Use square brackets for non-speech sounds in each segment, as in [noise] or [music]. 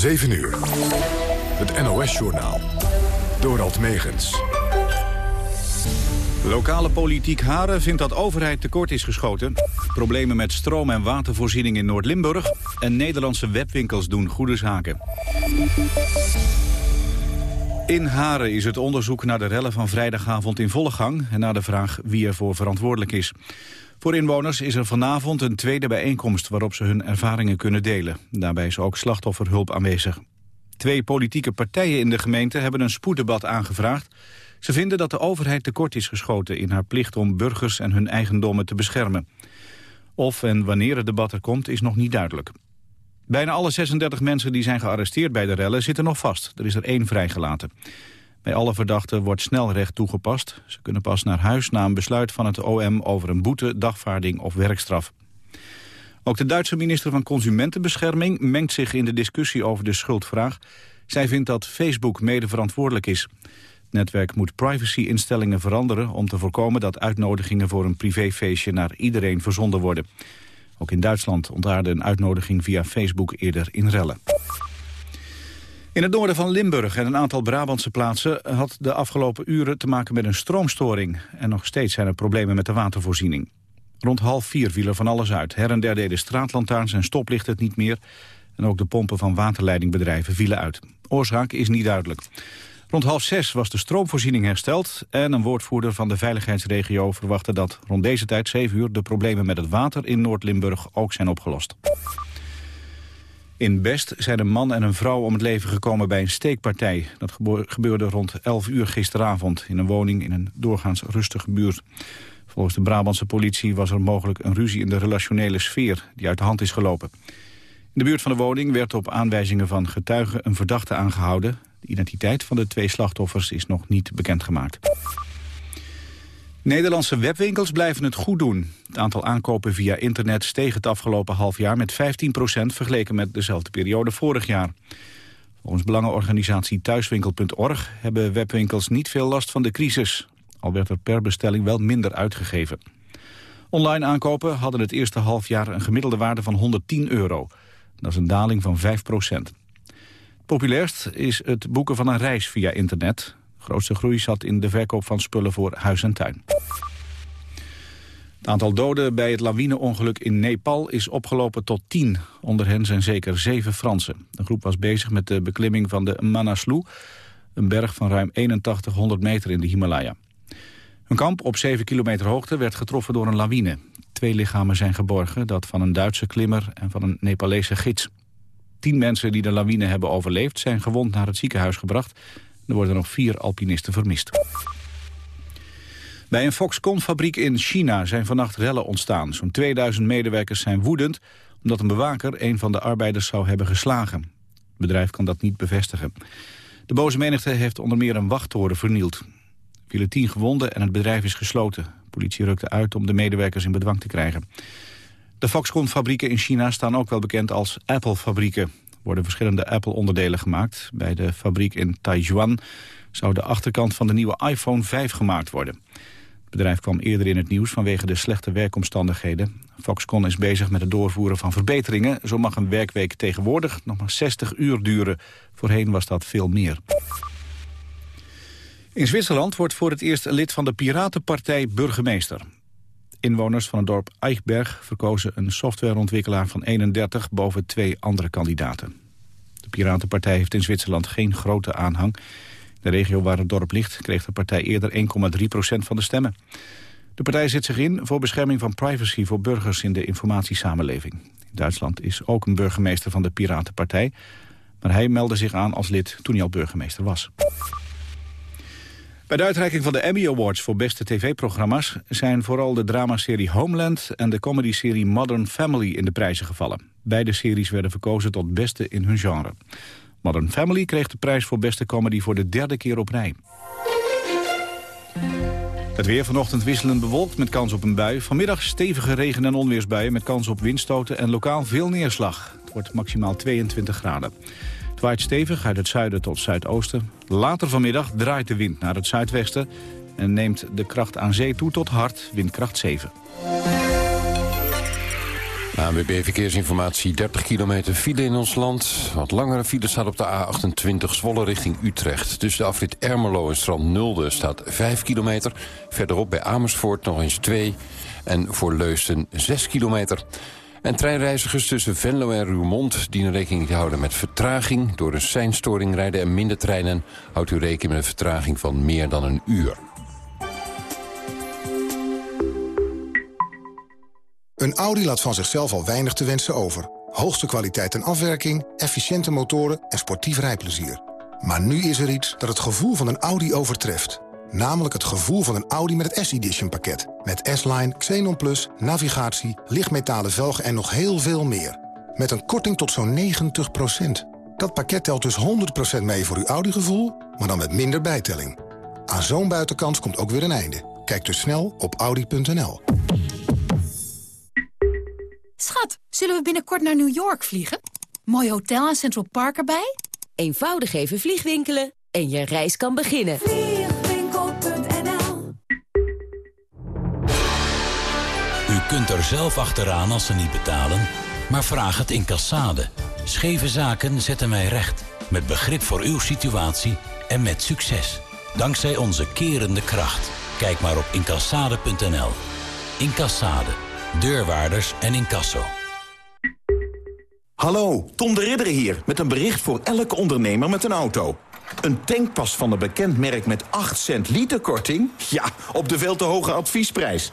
7 uur. Het NOS-journaal. Dorald Megens. Lokale politiek Haren vindt dat overheid tekort is geschoten. Problemen met stroom- en watervoorziening in Noord-Limburg. En Nederlandse webwinkels doen goede zaken. In Haren is het onderzoek naar de rellen van vrijdagavond in volle gang... en naar de vraag wie ervoor verantwoordelijk is. Voor inwoners is er vanavond een tweede bijeenkomst... waarop ze hun ervaringen kunnen delen. Daarbij is ook slachtofferhulp aanwezig. Twee politieke partijen in de gemeente hebben een spoeddebat aangevraagd. Ze vinden dat de overheid tekort is geschoten... in haar plicht om burgers en hun eigendommen te beschermen. Of en wanneer het debat er komt, is nog niet duidelijk. Bijna alle 36 mensen die zijn gearresteerd bij de rellen zitten nog vast. Er is er één vrijgelaten. Bij alle verdachten wordt snelrecht toegepast. Ze kunnen pas naar huis na een besluit van het OM over een boete, dagvaarding of werkstraf. Ook de Duitse minister van Consumentenbescherming mengt zich in de discussie over de schuldvraag. Zij vindt dat Facebook mede verantwoordelijk is. Het netwerk moet privacy-instellingen veranderen om te voorkomen dat uitnodigingen voor een privéfeestje naar iedereen verzonden worden. Ook in Duitsland ontaarde een uitnodiging via Facebook eerder in rellen. In het noorden van Limburg en een aantal Brabantse plaatsen... had de afgelopen uren te maken met een stroomstoring. En nog steeds zijn er problemen met de watervoorziening. Rond half vier viel er van alles uit. Her en der deden straatlantaarns en stoplichten het niet meer. En ook de pompen van waterleidingbedrijven vielen uit. Oorzaak is niet duidelijk. Rond half zes was de stroomvoorziening hersteld... en een woordvoerder van de veiligheidsregio verwachtte dat rond deze tijd, 7 uur... de problemen met het water in Noord-Limburg ook zijn opgelost. In Best zijn een man en een vrouw om het leven gekomen bij een steekpartij. Dat gebeurde rond 11 uur gisteravond in een woning in een doorgaans rustige buurt. Volgens de Brabantse politie was er mogelijk een ruzie in de relationele sfeer die uit de hand is gelopen. In de buurt van de woning werd op aanwijzingen van getuigen een verdachte aangehouden. De identiteit van de twee slachtoffers is nog niet bekendgemaakt. Nederlandse webwinkels blijven het goed doen. Het aantal aankopen via internet steeg het afgelopen half jaar met 15% vergeleken met dezelfde periode vorig jaar. Volgens belangenorganisatie thuiswinkel.org hebben webwinkels niet veel last van de crisis. Al werd er per bestelling wel minder uitgegeven. Online aankopen hadden het eerste halfjaar een gemiddelde waarde van 110 euro. Dat is een daling van 5% Populairst is het boeken van een reis via internet. Grootste groei zat in de verkoop van spullen voor huis en tuin. Het aantal doden bij het lawineongeluk in Nepal is opgelopen tot 10. Onder hen zijn zeker zeven Fransen. De groep was bezig met de beklimming van de Manaslu... een berg van ruim 8100 meter in de Himalaya. Een kamp op 7 kilometer hoogte werd getroffen door een lawine. Twee lichamen zijn geborgen, dat van een Duitse klimmer en van een Nepalese gids. Tien mensen die de lawine hebben overleefd zijn gewond naar het ziekenhuis gebracht. Er worden nog vier alpinisten vermist. Bij een Foxconn-fabriek in China zijn vannacht rellen ontstaan. Zo'n 2000 medewerkers zijn woedend omdat een bewaker een van de arbeiders zou hebben geslagen. Het bedrijf kan dat niet bevestigen. De boze menigte heeft onder meer een wachttoren vernield. Er vielen tien gewonden en het bedrijf is gesloten. De politie rukte uit om de medewerkers in bedwang te krijgen. De Foxconn-fabrieken in China staan ook wel bekend als Apple-fabrieken. Worden verschillende Apple-onderdelen gemaakt. Bij de fabriek in Taiwan zou de achterkant van de nieuwe iPhone 5 gemaakt worden. Het bedrijf kwam eerder in het nieuws vanwege de slechte werkomstandigheden. Foxconn is bezig met het doorvoeren van verbeteringen. Zo mag een werkweek tegenwoordig nog maar 60 uur duren. Voorheen was dat veel meer. In Zwitserland wordt voor het eerst lid van de Piratenpartij burgemeester. Inwoners van het dorp Eichberg verkozen een softwareontwikkelaar van 31 boven twee andere kandidaten. De Piratenpartij heeft in Zwitserland geen grote aanhang. De regio waar het dorp ligt kreeg de partij eerder 1,3 procent van de stemmen. De partij zet zich in voor bescherming van privacy voor burgers in de informatiesamenleving. In Duitsland is ook een burgemeester van de Piratenpartij, maar hij meldde zich aan als lid toen hij al burgemeester was. Bij de uitreiking van de Emmy Awards voor beste tv-programma's... zijn vooral de dramaserie Homeland en de comedyserie Modern Family in de prijzen gevallen. Beide series werden verkozen tot beste in hun genre. Modern Family kreeg de prijs voor beste comedy voor de derde keer op rij. Het weer vanochtend wisselend bewolkt met kans op een bui. Vanmiddag stevige regen- en onweersbuien met kans op windstoten en lokaal veel neerslag. Het wordt maximaal 22 graden. Het waait stevig uit het zuiden tot zuidoosten. Later vanmiddag draait de wind naar het zuidwesten... en neemt de kracht aan zee toe tot hard, windkracht 7. ANWB Verkeersinformatie, 30 kilometer file in ons land. Wat langere file staat op de A28 Zwolle richting Utrecht. Tussen de afrit Ermelo en Strand Nulde staat 5 kilometer. Verderop bij Amersfoort nog eens 2. En voor Leusden 6 kilometer. En treinreizigers tussen Venlo en Roermond dienen rekening te houden met vertraging. Door een seinstoring rijden er minder treinen. Houdt u rekening met een vertraging van meer dan een uur. Een Audi laat van zichzelf al weinig te wensen over. Hoogste kwaliteit en afwerking, efficiënte motoren en sportief rijplezier. Maar nu is er iets dat het gevoel van een Audi overtreft. Namelijk het gevoel van een Audi met het S-Edition pakket. Met S-Line, Xenon Plus, navigatie, lichtmetalen velgen en nog heel veel meer. Met een korting tot zo'n 90% Dat pakket telt dus 100% mee voor uw Audi-gevoel, maar dan met minder bijtelling. Aan zo'n buitenkans komt ook weer een einde. Kijk dus snel op Audi.nl. Schat, zullen we binnenkort naar New York vliegen? Mooi hotel en Central Park erbij? Eenvoudig even vliegwinkelen en je reis kan beginnen. Kunt er zelf achteraan als ze niet betalen, maar vraag het in Cassade. Scheve zaken zetten wij recht, met begrip voor uw situatie en met succes. Dankzij onze kerende kracht. Kijk maar op incassade.nl. Incassade deurwaarders en incasso. Hallo, Tom de Ridder hier, met een bericht voor elke ondernemer met een auto. Een tankpas van een bekend merk met 8 cent liter korting? Ja, op de veel te hoge adviesprijs.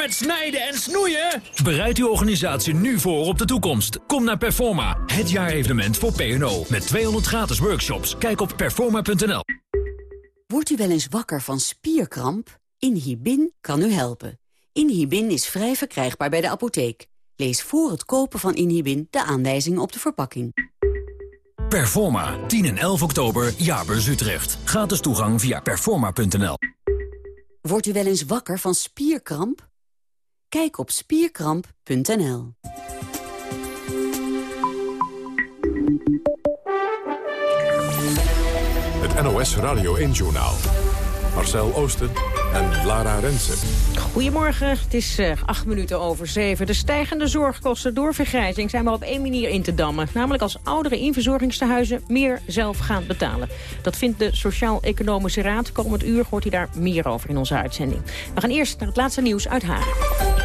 Met snijden en snoeien? Bereid uw organisatie nu voor op de toekomst. Kom naar Performa, het jaarevenement voor P&O. Met 200 gratis workshops. Kijk op performa.nl. Wordt u wel eens wakker van spierkramp? Inhibin kan u helpen. Inhibin is vrij verkrijgbaar bij de apotheek. Lees voor het kopen van Inhibin de aanwijzingen op de verpakking. Performa, 10 en 11 oktober, Jaarbeurs Utrecht. Gratis toegang via performa.nl. Wordt u wel eens wakker van spierkramp? Kijk op spierkramp.nl. Het NOS Radio 1-journaal. Marcel Oosten en Lara Rensen. Goedemorgen, het is uh, acht minuten over zeven. De stijgende zorgkosten door vergrijzing zijn maar op één manier in te dammen. Namelijk als ouderen in verzorgingstehuizen meer zelf gaan betalen. Dat vindt de Sociaal-Economische Raad. Komend uur hoort hij daar meer over in onze uitzending. We gaan eerst naar het laatste nieuws uit Haren.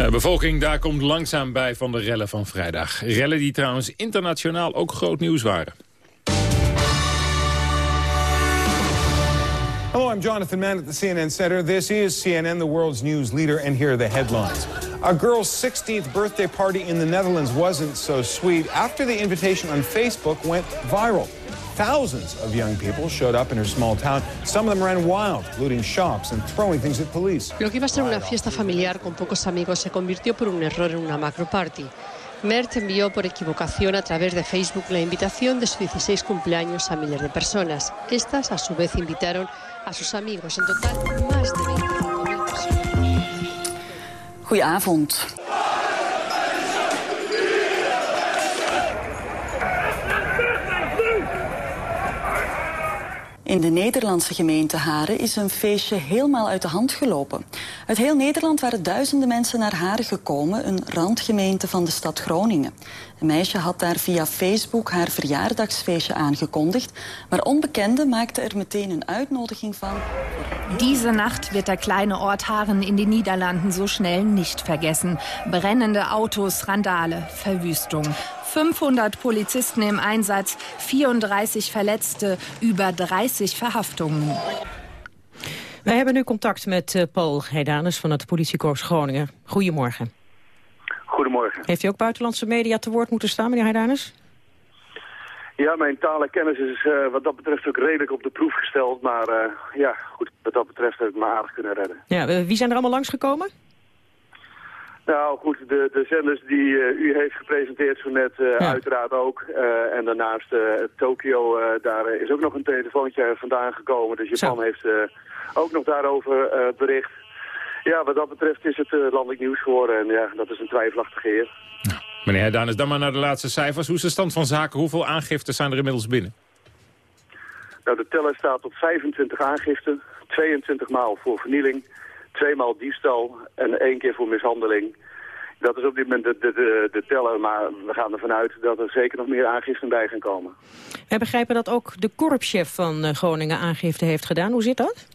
De bevolking daar komt langzaam bij van de rellen van vrijdag. Rellen die trouwens internationaal ook groot nieuws waren. Hello, I'm Jonathan Mann at the CNN Center. This is CNN, the world's news leader, and here are the headlines. A girl's 16th birthday party in the Netherlands wasn't so sweet after the invitation on Facebook went viral. Thousands of young people showed up in her small town. Some of them ran wild, looting shops and throwing things at police. Lo que iba a ser una fiesta familiar con pocos amigos se convirtió por un error en una macro party. Mert envió por equivocación a través de Facebook la invitación de su 16 cumpleaños a miles de personas. Estas, a su vez, invitaron a sus amigos. En total, más de 25.000 personas. Goedenavond. In de Nederlandse gemeente Haren is een feestje helemaal uit de hand gelopen. Uit heel Nederland waren duizenden mensen naar Haren gekomen, een randgemeente van de stad Groningen. Een meisje had daar via Facebook haar verjaardagsfeestje aangekondigd, maar onbekenden maakten er meteen een uitnodiging van. Diese Nacht wird der kleine Ort Haren in den Niederlanden so schnell nicht vergessen. Brennende Autos, Randale, Verwüstung. 500 Polizisten im Einsatz, 34 Verletzte, über 30 Verhaftungen. Wij hebben nu contact met uh, Paul Heidanus van het politiekorps Groningen. Goedemorgen. Goedemorgen. Heeft u ook buitenlandse media te woord moeten staan, meneer Heidanus? Ja, mijn talenkennis is uh, wat dat betreft ook redelijk op de proef gesteld. Maar uh, ja, goed, wat dat betreft heb ik me aardig kunnen redden. Ja, wie zijn er allemaal langsgekomen? Nou goed, de, de zenders die eh, u heeft gepresenteerd zo net uh, uiteraard ook. Uh, en daarnaast Tokio, daar is ook nog een telefoontje vandaan gekomen. Dus Japan zo. heeft ook nog daarover bericht. Ja, wat dat betreft is het landelijk nieuws geworden. En ja, dat is een twijfelachtige heer. Ja. Meneer Danis, dan maar naar de laatste cijfers. Hoe is de stand van zaken? Hoeveel aangiften zijn er inmiddels binnen? Nou, de teller staat op 25 aangiften. 22 maal voor vernieling tweemaal diefstal en één keer voor mishandeling. Dat is op dit moment de, de, de, de teller, maar we gaan ervan uit dat er zeker nog meer aangiften bij gaan komen. Wij begrijpen dat ook de korpschef van eh, Groningen aangifte heeft gedaan. Hoe zit dat?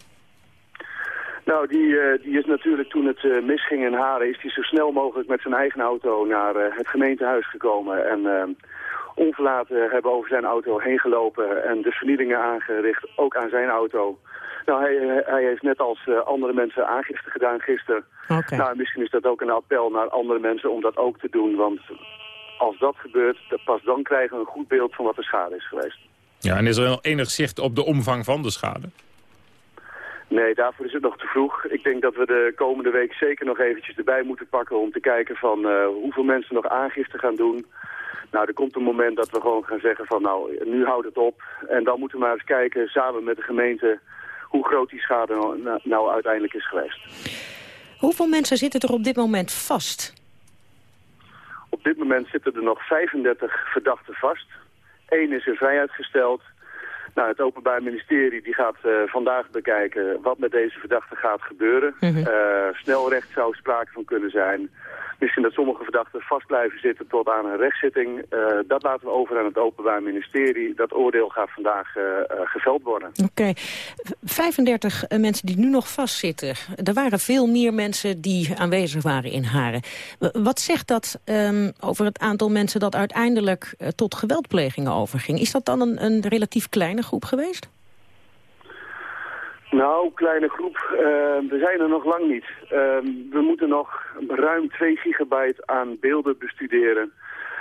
Nou, die, uh, die is natuurlijk toen het uh, misging in Haren... is hij zo snel mogelijk met zijn eigen auto naar het gemeentehuis gekomen. En onverlaten hebben over zijn auto heen gelopen... en de vernielingen aangericht, ook aan zijn auto. Nou, hij, hij heeft net als uh, andere mensen aangifte gedaan gisteren. Okay. Nou, misschien is dat ook een appel naar andere mensen om dat ook te doen. Want als dat gebeurt, pas dan krijgen we een goed beeld van wat de schade is geweest. Ja, en is er enig zicht op de omvang van de schade? Nee, daarvoor is het nog te vroeg. Ik denk dat we de komende week zeker nog eventjes erbij moeten pakken... om te kijken van uh, hoeveel mensen nog aangifte gaan doen. Nou, er komt een moment dat we gewoon gaan zeggen van... nou, nu houdt het op. En dan moeten we maar eens kijken, samen met de gemeente hoe groot die schade nou, nou uiteindelijk is geweest. Hoeveel mensen zitten er op dit moment vast? Op dit moment zitten er nog 35 verdachten vast. Eén is in vrijheid gesteld. Nou, het Openbaar Ministerie die gaat uh, vandaag bekijken wat met deze verdachten gaat gebeuren. Mm -hmm. uh, snelrecht zou sprake van kunnen zijn. Misschien dat sommige verdachten vast blijven zitten tot aan een rechtszitting. Uh, dat laten we over aan het Openbaar Ministerie. Dat oordeel gaat vandaag geveld worden. Oké. Okay. 35 mensen die nu nog vastzitten. Er waren veel meer mensen die aanwezig waren in Haren. Wat zegt dat um, over het aantal mensen dat uiteindelijk tot geweldplegingen overging? Is dat dan een, een relatief kleine groep geweest? Nou, kleine groep. Uh, we zijn er nog lang niet. Uh, we moeten nog ruim 2 gigabyte aan beelden bestuderen.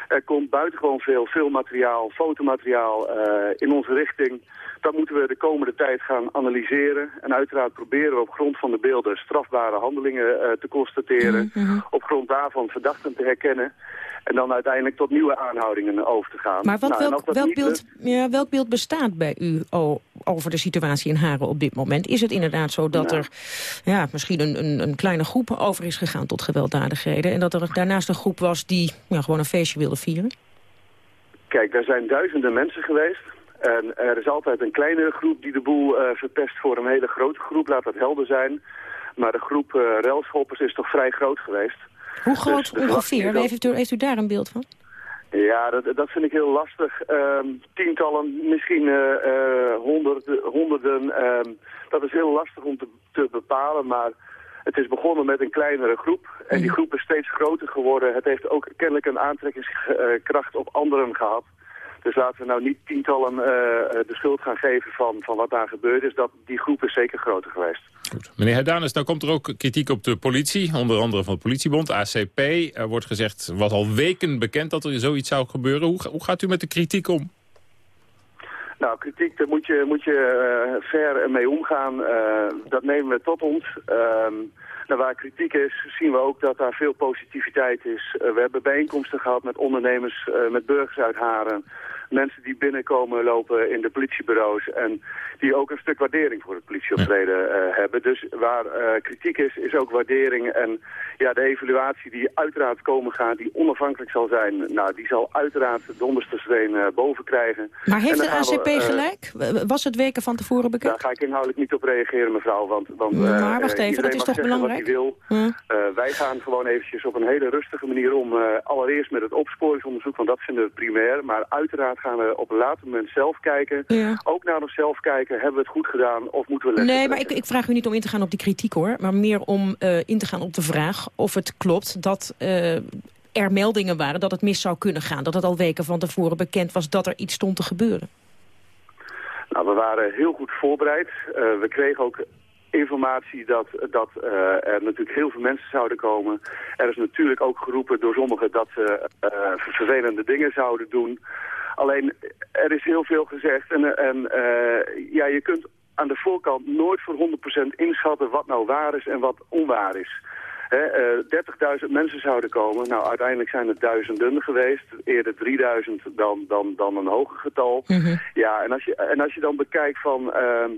Er komt buitengewoon veel filmmateriaal, fotomateriaal uh, in onze richting. Dat moeten we de komende tijd gaan analyseren. En uiteraard proberen we op grond van de beelden strafbare handelingen uh, te constateren. Mm -hmm. Op grond daarvan verdachten te herkennen. En dan uiteindelijk tot nieuwe aanhoudingen over te gaan. Maar wat, nou, welk, welk, beeld, ja, welk beeld bestaat bij u over de situatie in Haren op dit moment? Is het inderdaad zo dat nou. er ja, misschien een, een, een, kleine groep over is gegaan tot gewelddadigheden... en dat er daarnaast een groep was die ja, gewoon een feestje wilde vieren? Kijk, er zijn duizenden mensen geweest. En er is altijd een kleinere groep die de boel uh, verpest voor een hele grote groep. Laat dat helder zijn. Maar de groep uh, relschoppers is toch vrij groot geweest. Hoe groot dus ongeveer? Heeft, u, heeft u daar een beeld van? Ja, dat, dat vind ik heel lastig. Um, tientallen, misschien uh, uh, honderden. honderden um, dat is heel lastig om te, te, bepalen, maar het is begonnen met een kleinere groep. En die groep is steeds groter geworden. Het heeft ook kennelijk een aantrekkingskracht op anderen gehad. Dus laten we nou niet tientallen uh, de schuld gaan geven van, van wat daar gebeurd is. Dat, die groep is zeker groter geweest. Goed. Meneer Herdanus, nou komt er ook kritiek op de politie. Onder andere van de politiebond, ACP. Er wordt gezegd, was al weken bekend dat er zoiets zou gebeuren. Hoe, hoe gaat u met de kritiek om? Nou, kritiek, daar moet je, moet je uh, ver mee omgaan. Uh, dat nemen we tot ons. Uh, nou, waar kritiek is, zien we ook dat daar veel positiviteit is. We hebben bijeenkomsten gehad met ondernemers, met burgers uit Haren. Mensen die binnenkomen lopen in de politiebureaus. En die ook een stuk waardering voor het politieoptreden uh, hebben. Dus waar kritiek is, is ook waardering. En ja, de evaluatie die uiteraard komen gaat, die onafhankelijk zal zijn. Nou, die zal uiteraard de onderste steen boven krijgen. Maar heeft de ACP we, gelijk? Was het weken van tevoren bekend? Daar ga ik inhoudelijk niet op reageren, mevrouw. Want, want, maar wacht even, dat is toch belangrijk? Wil. Wij gaan gewoon eventjes op een hele rustige manier om. Allereerst met het opsporingsonderzoek, want dat vinden we primair. Maar uiteraard gaan we op een later moment zelf kijken. Ja. Ook naar onszelf kijken, hebben we het goed gedaan of moeten we Nee, maar ik, ik, vraag u niet om in te gaan op die kritiek hoor. Maar meer om uh, in te gaan op de vraag of het klopt dat er meldingen waren dat het mis zou kunnen gaan. Dat het al weken van tevoren bekend was dat er iets stond te gebeuren. Nou, we waren heel goed voorbereid. we kregen ook informatie dat, dat uh, er natuurlijk heel veel mensen zouden komen. Er is natuurlijk ook geroepen door sommigen dat ze uh, vervelende dingen zouden doen. Alleen, er is heel veel gezegd en, en uh, ja, je kunt aan de voorkant nooit voor 100% inschatten wat nou waar is en wat onwaar is. 30.000 mensen zouden komen. Nou, uiteindelijk zijn het duizenden geweest. Eerder 3000 dan, dan, dan een hoger getal. Ja, en als, je, en als je dan bekijkt van... ehm,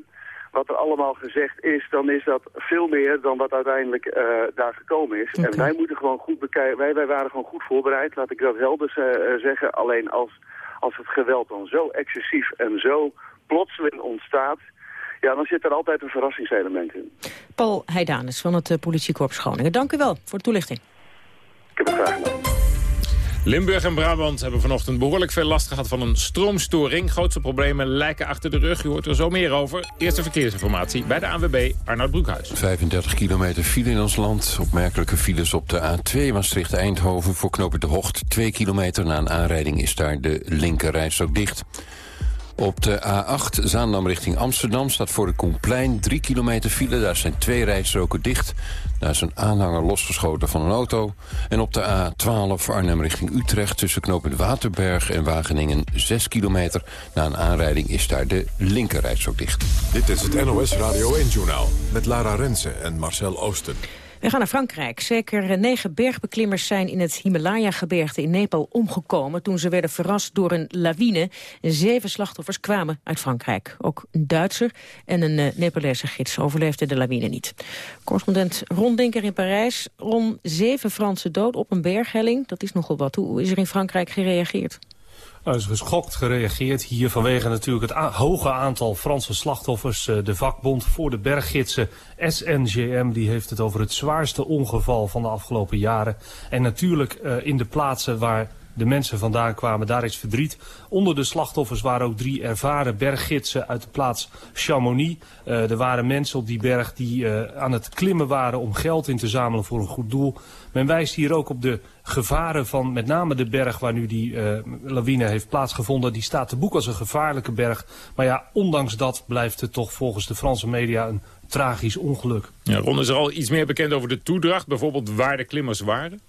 wat er allemaal gezegd is, dan is dat veel meer dan wat uiteindelijk eh, daar gekomen is. En wij moeten gewoon goed bekijken, wij, wij waren gewoon goed voorbereid, laat ik dat helder zeggen. Alleen als, als het geweld dan zo excessief en zo plotseling ontstaat, ja, dan zit er altijd een verrassingselement in. Paul Heidanes van het politiekorps Groningen. Dank u wel voor de toelichting. Ik heb het graag gedaan. Limburg en Brabant hebben vanochtend behoorlijk veel last gehad van een stroomstoring. Grootste problemen lijken achter de rug. U hoort er zo meer over. Eerste verkeersinformatie bij de ANWB, Arnoud Broekhuis. 35 kilometer file in ons land. Opmerkelijke files op de A2 Maastricht-Eindhoven. Voor knopen de Hocht 2 kilometer. Na een aanrijding is daar de linkerreis ook dicht. Op de A8 Zaandam richting Amsterdam staat voor de Koenplein 3 kilometer file. Daar zijn twee rijstroken dicht. Daar is een aanhanger losgeschoten van een auto. En op de A12 Arnhem richting Utrecht tussen knooppunt Waterberg en Wageningen 6 kilometer. Na een aanrijding is daar de linkerrijstrook dicht. Dit is het NOS Radio 1-journaal met Lara Rensen en Marcel Oosten. We gaan naar Frankrijk. Zeker negen bergbeklimmers zijn in het Himalaya-gebergte in Nepal omgekomen... toen ze werden verrast door een lawine. Zeven slachtoffers kwamen uit Frankrijk. Ook een Duitser en een uh, Nepalese gids overleefden de lawine niet. Correspondent Ron Denker in Parijs. Ron, zeven Fransen dood op een berghelling. Dat is nogal wat. Hoe is er in Frankrijk gereageerd? Nou, is geschokt gereageerd hier vanwege natuurlijk het hoge aantal Franse slachtoffers. Eh, de vakbond voor de berggidsen SNGM die heeft het over het zwaarste ongeval van de afgelopen jaren. En natuurlijk uh, in de plaatsen waar de mensen vandaan kwamen, daar is verdriet. Onder de slachtoffers waren ook drie ervaren berggidsen uit de plaats Chamonix. Uh, er waren mensen op die berg die aan het klimmen waren om geld in te zamelen voor een goed doel. Men wijst hier ook op de gevaren van met name de berg waar nu die uh, lawine heeft plaatsgevonden. Die staat te boek als een gevaarlijke berg. Maar ja, ondanks dat blijft het toch volgens de Franse media een tragisch ongeluk. Ja, Ron, is er al iets meer bekend over de toedracht? Bijvoorbeeld waar de klimmers waren?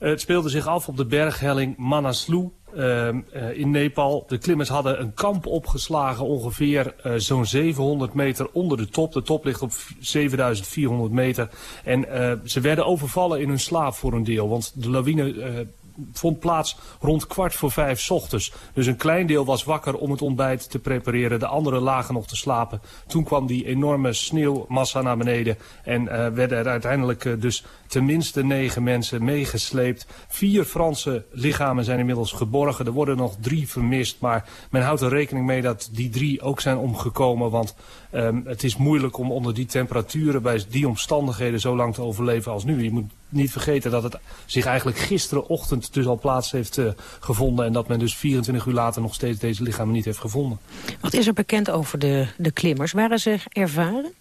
Het speelde zich af op de berghelling Manaslu uh, in Nepal. De klimmers hadden een kamp opgeslagen ongeveer uh, zo'n 700 meter onder de top. De top ligt op 7400 meter. En ze werden overvallen in hun slaap voor een deel. Want de lawine vond plaats rond kwart voor vijf ochtends. Dus een klein deel was wakker om het ontbijt te prepareren. De anderen lagen nog te slapen. Toen kwam die enorme sneeuwmassa naar beneden. En uh, werden er uiteindelijk uh, dus tenminste negen mensen meegesleept. Vier Franse lichamen zijn inmiddels geborgen. Er worden nog drie vermist. Maar men houdt er rekening mee dat die drie ook zijn omgekomen. Want um, het is moeilijk om onder die temperaturen bij die omstandigheden zo lang te overleven als nu. Je moet niet vergeten dat het zich eigenlijk gisterenochtend dus al plaats heeft uh, gevonden. En dat men dus 24 uur later nog steeds deze lichamen niet heeft gevonden. Wat is er bekend over de, de klimmers? Waren ze ervaren?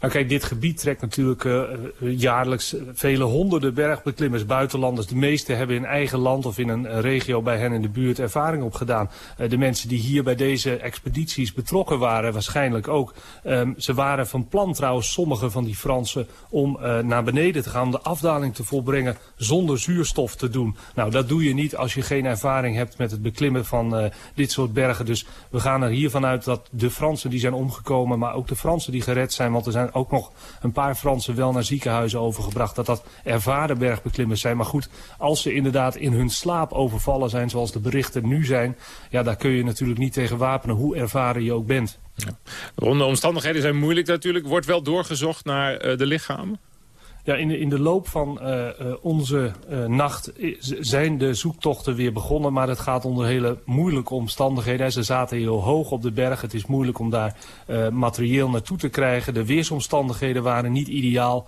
Nou kijk, dit gebied trekt natuurlijk uh, jaarlijks vele honderden bergbeklimmers, buitenlanders. De meeste hebben in eigen land of in een regio bij hen in de buurt ervaring opgedaan. Uh, de mensen die hier bij deze expedities betrokken waren, waarschijnlijk ook. Um, ze waren van plan trouwens, sommige van die Fransen, om naar beneden te gaan, om de afdaling te volbrengen zonder zuurstof te doen. Nou, dat doe je niet als je geen ervaring hebt met het beklimmen van dit soort bergen. Dus we gaan er hiervan uit dat de Fransen die zijn omgekomen, maar ook de Fransen die gered zijn, want er zijn ook nog een paar Fransen wel naar ziekenhuizen overgebracht. Dat dat ervaren bergbeklimmers zijn. Maar goed, als ze inderdaad in hun slaap overvallen zijn zoals de berichten nu zijn. Ja, daar kun je natuurlijk niet tegen wapenen hoe ervaren je ook bent. Ja. Ronde omstandigheden zijn moeilijk natuurlijk. Wordt wel doorgezocht naar uh, de lichamen? Ja, in, de, in de loop van uh, uh, onze uh, nacht zijn de zoektochten weer begonnen. Maar het gaat onder hele moeilijke omstandigheden. Ze zaten heel hoog op de berg. Het is moeilijk om daar materieel naartoe te krijgen. De weersomstandigheden waren niet ideaal.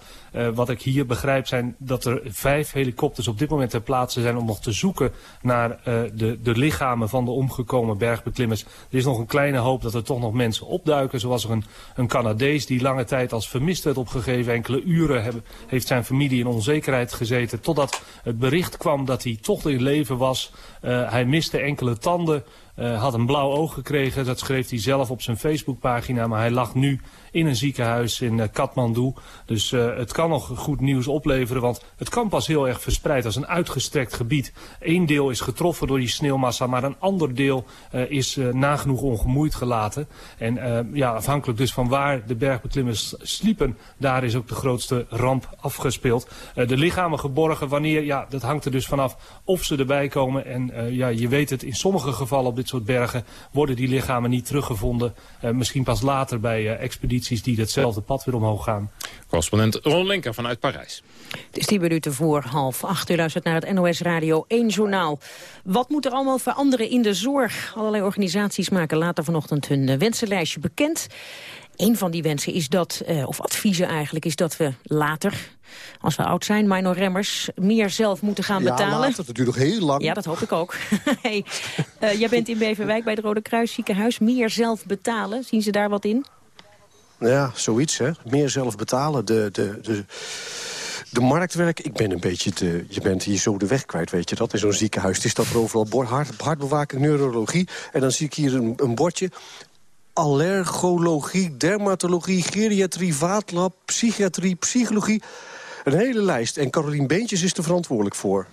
wat ik hier begrijp zijn dat er vijf helikopters op dit moment ter plaatse zijn... om nog te zoeken naar de, de lichamen van de omgekomen bergbeklimmers. Er is nog een kleine hoop dat er toch nog mensen opduiken. Zo was er een, een Canadees die lange tijd als vermist werd opgegeven. Enkele uren hebben heeft zijn familie in onzekerheid gezeten... totdat het bericht kwam dat hij toch in leven was. Uh, hij miste enkele tanden, uh, had een blauw oog gekregen. Dat schreef hij zelf op zijn Facebookpagina. Maar hij lag nu in een ziekenhuis in Kathmandu. Dus het kan nog goed nieuws opleveren, want het kan pas heel erg verspreid als een uitgestrekt gebied. Eén deel is getroffen door die sneeuwmassa, maar een ander deel is nagenoeg ongemoeid gelaten. En ja, afhankelijk dus van waar de bergbeklimmers sliepen, daar is ook de grootste ramp afgespeeld. de lichamen geborgen, wanneer, ja, dat hangt er dus vanaf of ze erbij komen. En ja, je weet het, in sommige gevallen op dit soort bergen worden die lichamen niet teruggevonden. Misschien pas later bij uh, die hetzelfde pad weer omhoog gaan. Correspondent Ron Linker vanuit Parijs. Het is tien minuten voor half acht. U luistert naar het NOS Radio 1 Journaal. Wat moet er allemaal veranderen in de zorg? Allerlei organisaties maken later vanochtend hun uh, wensenlijstje bekend. Een van die wensen is dat, uh, of adviezen eigenlijk, is dat we later, als we oud zijn, minor remmers, meer zelf moeten gaan ja, betalen. Later, dat duurt nog heel lang. Ja, dat hoop ik ook. [laughs] hey, uh, jij bent in Beverwijk bij het Rode Kruis ziekenhuis. Meer zelf betalen, zien ze daar wat in? Ja, zoiets, hè. Meer zelf betalen. De, de, de, de marktwerk, ik ben een beetje te... Je bent hier zo de weg kwijt, weet je dat? In zo'n ziekenhuis het is dat er overal hart, hartbewaking, neurologie. En dan zie ik hier een, een bordje allergologie, dermatologie, geriatrie, vaatlab, psychiatrie, psychologie. Een hele lijst. En Carolien Beentjes is er verantwoordelijk voor.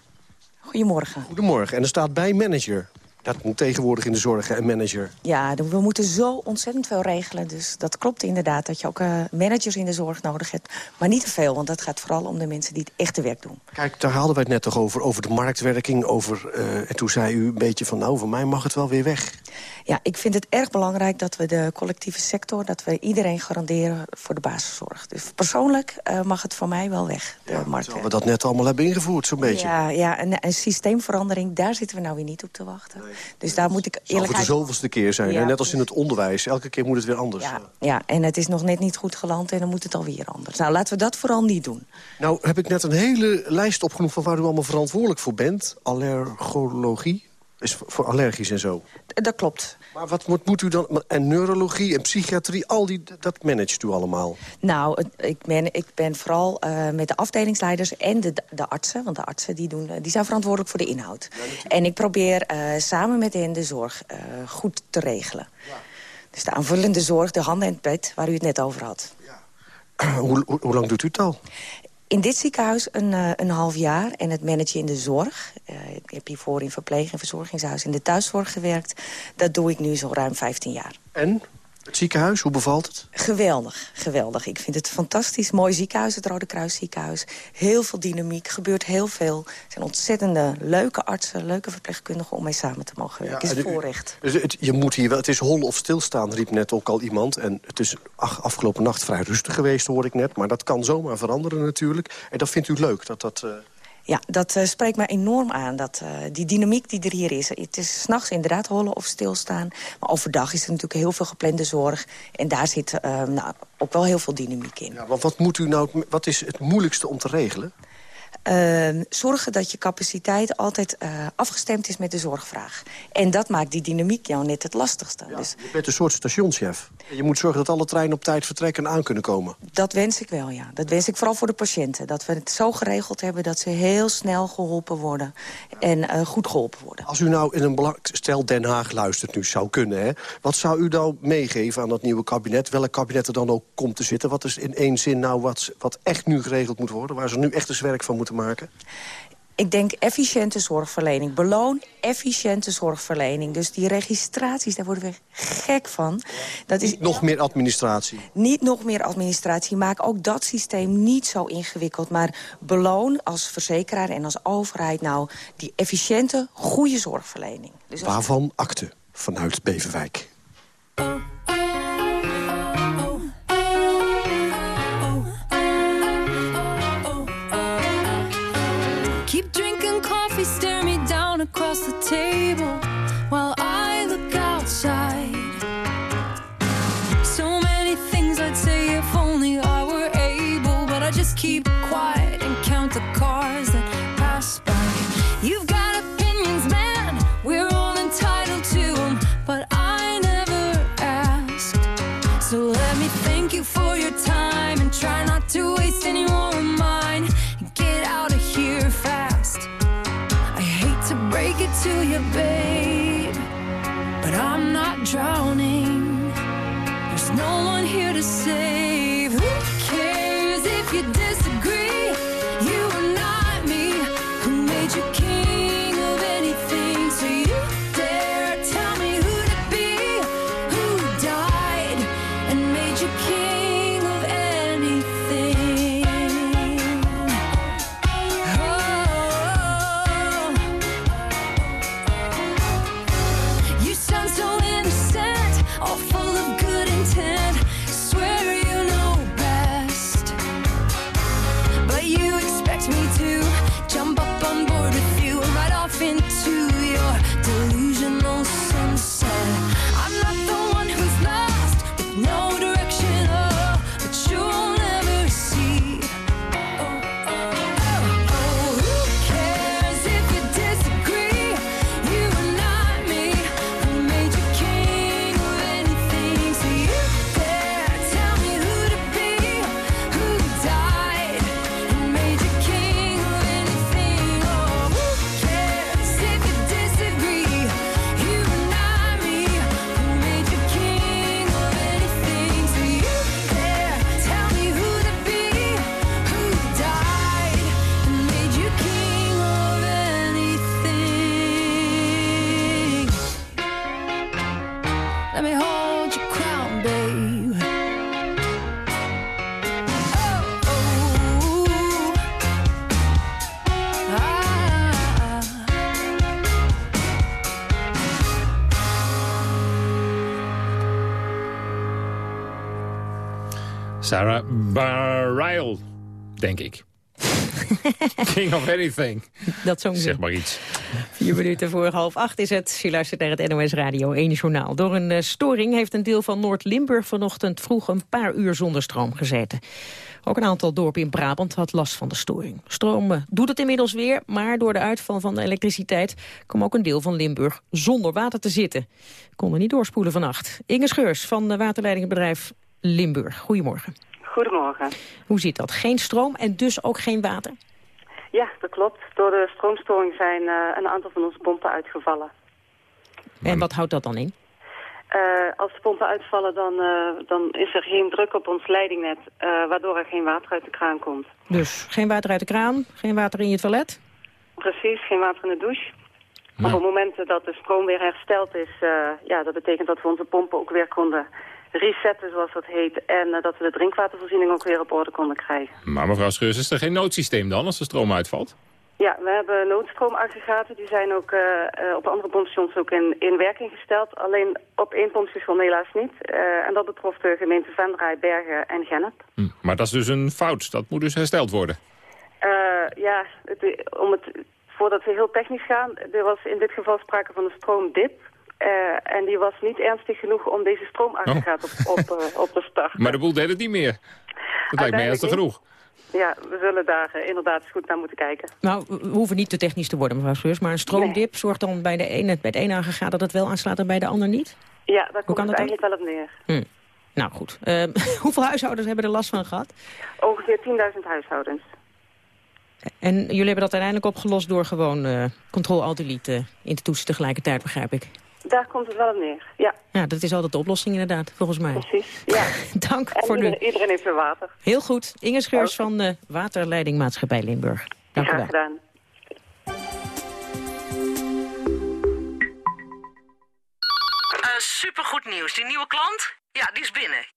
Goedemorgen. Goedemorgen. En er staat bij manager. Dat moet tegenwoordig in de zorg en manager. Ja, we moeten zo ontzettend veel regelen. Dus dat klopt inderdaad dat je ook uh, managers in de zorg nodig hebt. Maar niet te veel, want dat gaat vooral om de mensen die het echte werk doen. Kijk, daar hadden wij het net toch over, over de marktwerking. Over, uh, en toen zei u een beetje van, nou, voor mij mag het wel weer weg. Ja, ik vind het erg belangrijk dat we de collectieve sector... dat we iedereen garanderen voor de basiszorg. Dus persoonlijk uh, mag het voor mij wel weg, de ja, we dat net allemaal hebben ingevoerd, zo'n beetje. Ja, ja een, een, systeemverandering, daar zitten we nou weer niet op te wachten. Nee. Dus daar moet ik eerlijk Het de zoveelste keer zijn, ja, net als in het onderwijs. Elke keer moet het weer anders. Ja, ja, en het is nog net niet goed geland en dan moet het alweer anders. Nou, laten we dat vooral niet doen. Nou, heb ik net een hele lijst opgenoemd... van waar u allemaal verantwoordelijk voor bent. Allergologie, is voor allergisch en zo. Dat klopt. Maar wat moet, moet u dan... En neurologie en psychiatrie, al die, dat managt u allemaal? Nou, ik ben, ik ben vooral uh, met de afdelingsleiders en de, de artsen... want de artsen die doen, die zijn verantwoordelijk voor de inhoud. Ja, en ik probeer uh, samen met hen de zorg uh, goed te regelen. Ja. Dus de aanvullende zorg, de handen en het bed, waar u het net over had. Ja. [clears throat] hoe, hoe, hoe lang doet u het al? In dit ziekenhuis een, uh, een half jaar en het managen in de zorg. Uh, ik heb hiervoor in verpleeg- en verzorgingshuis in de thuiszorg gewerkt. Dat doe ik nu zo ruim 15 jaar. En? Het ziekenhuis, hoe bevalt het? Geweldig, geweldig. Ik vind het fantastisch mooi ziekenhuis, het Rode Kruis ziekenhuis. Heel veel dynamiek, gebeurt heel veel. Er zijn ontzettende leuke artsen, leuke verpleegkundigen... om mee samen te mogen werken. Ja, het is voorrecht. Dus het, je moet hier wel, het is hol of stilstaan, riep net ook al iemand. En het is ach, afgelopen nacht vrij rustig geweest, hoor ik net. Maar dat kan zomaar veranderen natuurlijk. En dat vindt u leuk, dat dat... Uh... Ja, dat uh, spreekt mij enorm aan. Dat, uh, die dynamiek die er hier is. Het is s'nachts inderdaad hollen of stilstaan. Maar overdag is er natuurlijk heel veel geplande zorg. En daar zit uh, nou, ook wel heel veel dynamiek in. Ja, want wat, moet u nou, wat is het moeilijkste om te regelen? Uh, zorgen dat je capaciteit altijd uh, afgestemd is met de zorgvraag. En dat maakt die dynamiek jou net het lastigste. Ja, dus, je bent een soort stationschef. Je moet zorgen dat alle treinen op tijd vertrekken en aan kunnen komen. Dat wens ik wel, ja. Dat wens ik vooral voor de patiënten. Dat we het zo geregeld hebben dat ze heel snel geholpen worden. En uh, goed geholpen worden. Als u nou in een belang... Stel Den Haag luistert nu, zou kunnen, hè. Wat zou u nou meegeven aan dat nieuwe kabinet? Welk kabinet er dan ook komt te zitten? Wat is in één zin nou wat, wat echt nu geregeld moet worden? Waar ze nu echt eens werk van moeten maken? Ik denk efficiënte zorgverlening. Beloon efficiënte zorgverlening. Dus die registraties, daar worden we gek van. Dat is niet nog meer administratie. Niet nog meer administratie. Maak ook dat systeem niet zo ingewikkeld. Maar beloon als verzekeraar en als overheid nou die efficiënte, goede zorgverlening. Dus Waarvan akte vanuit Beverwijk? Table while I look outside. So many things I'd say if only I were able, but I just keep drowning. There's no one here to save. Sarah Bareilles, denk ik. [laughs] King of anything. Dat zong ze. Zeg maar iets. Vier minuten voor half acht is het. Je luistert naar het NOS Radio 1 Journaal. Door een eh, storing heeft een deel van Noord-Limburg vanochtend vroeg een paar uur zonder stroom gezeten. Ook een aantal dorpen in Brabant had last van de storing. Stroom eh, doet het inmiddels weer, maar door de uitval van de elektriciteit kwam ook een deel van Limburg zonder water te zitten. Konden niet doorspoelen vannacht. Inge Scheurs van de waterleidingbedrijf Limburg. Goedemorgen. Goedemorgen. Hoe zit dat? Geen stroom en dus ook geen water? Ja, dat klopt. Door de stroomstoring zijn eh, een aantal van onze pompen uitgevallen. En wat houdt dat dan in? Eh, als de pompen uitvallen, dan, eh, dan is er geen druk op ons leidingnet, waardoor er geen water uit de kraan komt. Dus geen water uit de kraan, geen water in je toilet? Precies, geen water in de douche. Op het moment dat de stroom weer hersteld is, ja, dat betekent dat we onze pompen ook weer konden resetten, zoals dat heet. En eh, dat we de drinkwatervoorziening ook weer op orde konden krijgen. Maar mevrouw Scheurs, is er geen noodsysteem dan als de stroom uitvalt? Ja, we hebben noodstroomaggregaten. Die zijn ook eh, eh, op andere pompstations ook in, in werking gesteld. Alleen op één pompstation helaas niet. En dat betrof de gemeente Venray, Bergen en Gennep. Hm. Maar dat is dus een fout. Dat moet dus hersteld worden. Ja, het, om het, voordat we heel technisch gaan, er was in dit geval sprake van een stroomdip. Eh, en die was niet ernstig genoeg om deze stroomaggregaat op, op, eh, op te starten. [laughs] Maar de boel deed het niet meer. Dat lijkt mij ernstig genoeg. Ja, we zullen daar eh, inderdaad eens goed naar moeten kijken. Nou, we hoeven niet te technisch te worden, mevrouw Scheurs. Maar een stroomdip zorgt dan bij, de ene, bij het ene aggregaat dat het wel aanslaat en bij de ander niet? Ja, daar komt kan het dat dan? eigenlijk wel op neer. Hm. Nou goed. Eh, [laughs] hoeveel huishoudens hebben er last van gehad? Ongeveer 10.000 huishoudens. En jullie hebben dat uiteindelijk opgelost door gewoon uh, controle-alt-delete in te toetsen tegelijkertijd, begrijp ik. Daar komt het wel op neer, ja. Ja, dat is altijd de oplossing inderdaad, volgens mij. Precies, ja. [laughs] Dank En voor iedereen, de... iedereen heeft weer water. Heel goed. Inge Scheurs van de Waterleidingmaatschappij Limburg. Dank u Graag wel. gedaan. Eh, supergoed nieuws. Die nieuwe klant? Ja, die is binnen.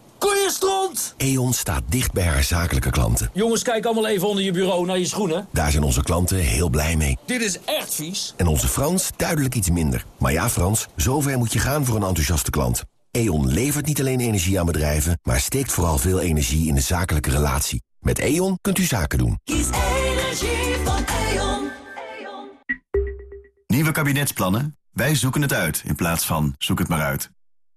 Koeienstront! E.ON staat dicht bij haar zakelijke klanten. Jongens, kijk allemaal even onder je bureau naar je schoenen. Daar zijn onze klanten heel blij mee. Dit is echt vies. En onze Frans duidelijk iets minder. Maar ja, Frans, zover moet je gaan voor een enthousiaste klant. E.ON levert niet alleen energie aan bedrijven... maar steekt vooral veel energie in de zakelijke relatie. Met E.ON kunt u zaken doen. Kies energie van E.ON. Nieuwe kabinetsplannen? Wij zoeken het uit in plaats van zoek het maar uit.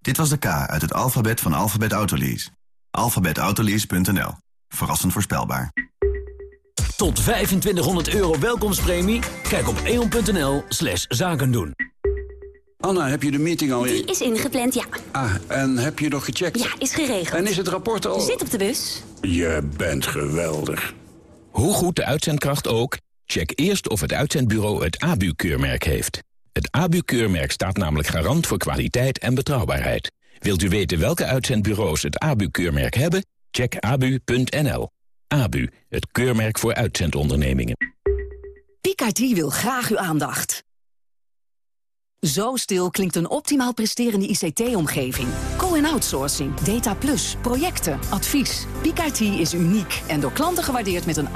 Dit was de K uit het alfabet van Alphabet Autolease. alphabetautolease.nl. Verrassend voorspelbaar. Tot 2500 euro welkomstpremie? Kijk op eon.nl slash zaken doen. Anna, heb je de meeting al... Die is ingepland, ja. Ah, en heb je nog gecheckt? Ja, is geregeld. En is het rapport al... Zit op de bus. Je bent geweldig. Hoe goed de uitzendkracht ook, check eerst of het uitzendbureau het ABU-keurmerk heeft. Het ABU-keurmerk staat namelijk garant voor kwaliteit en betrouwbaarheid. Wilt u weten welke uitzendbureaus het ABU-keurmerk hebben? Check abu.nl. ABU, het keurmerk voor uitzendondernemingen. Picardie wil graag uw aandacht. Zo stil klinkt een optimaal presterende ICT-omgeving. Co-en-outsourcing, data plus, projecten, advies. Picardie is uniek en door klanten gewaardeerd met een 8,2.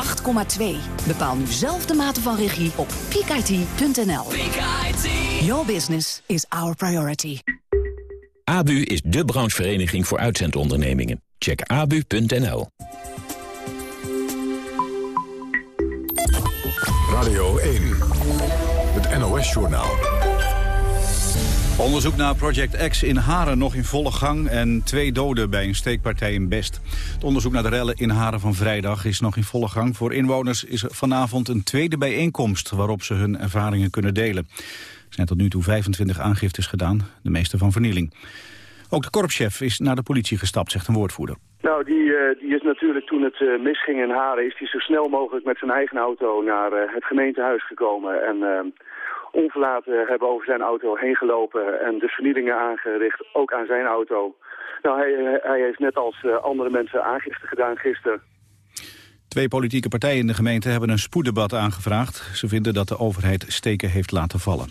Bepaal nu zelf de mate van regie op picardie.nl. Your business is our priority. ABU is de branchevereniging voor uitzendondernemingen. Check abu.nl. Radio 1, het NOS-journaal. Onderzoek naar Project X in Haren nog in volle gang... en twee doden bij een steekpartij in Best. Het onderzoek naar de rellen in Haren van vrijdag is nog in volle gang. Voor inwoners is er vanavond een tweede bijeenkomst... waarop ze hun ervaringen kunnen delen. Er zijn tot nu toe 25 aangiftes gedaan, de meeste van vernieling. Ook de korpschef is naar de politie gestapt, zegt een woordvoerder. Nou, die, eh, die is natuurlijk toen het eh, misging in Haren... is hij zo snel mogelijk met zijn eigen auto naar eh, het gemeentehuis gekomen... en onverlaten hebben over zijn auto heen gelopen en de vernielingen aangericht, ook aan zijn auto. Nou, hij, hij heeft net als andere mensen aangifte gedaan gisteren. Twee politieke partijen in de gemeente hebben een spoeddebat aangevraagd. Ze vinden dat de overheid steken heeft laten vallen.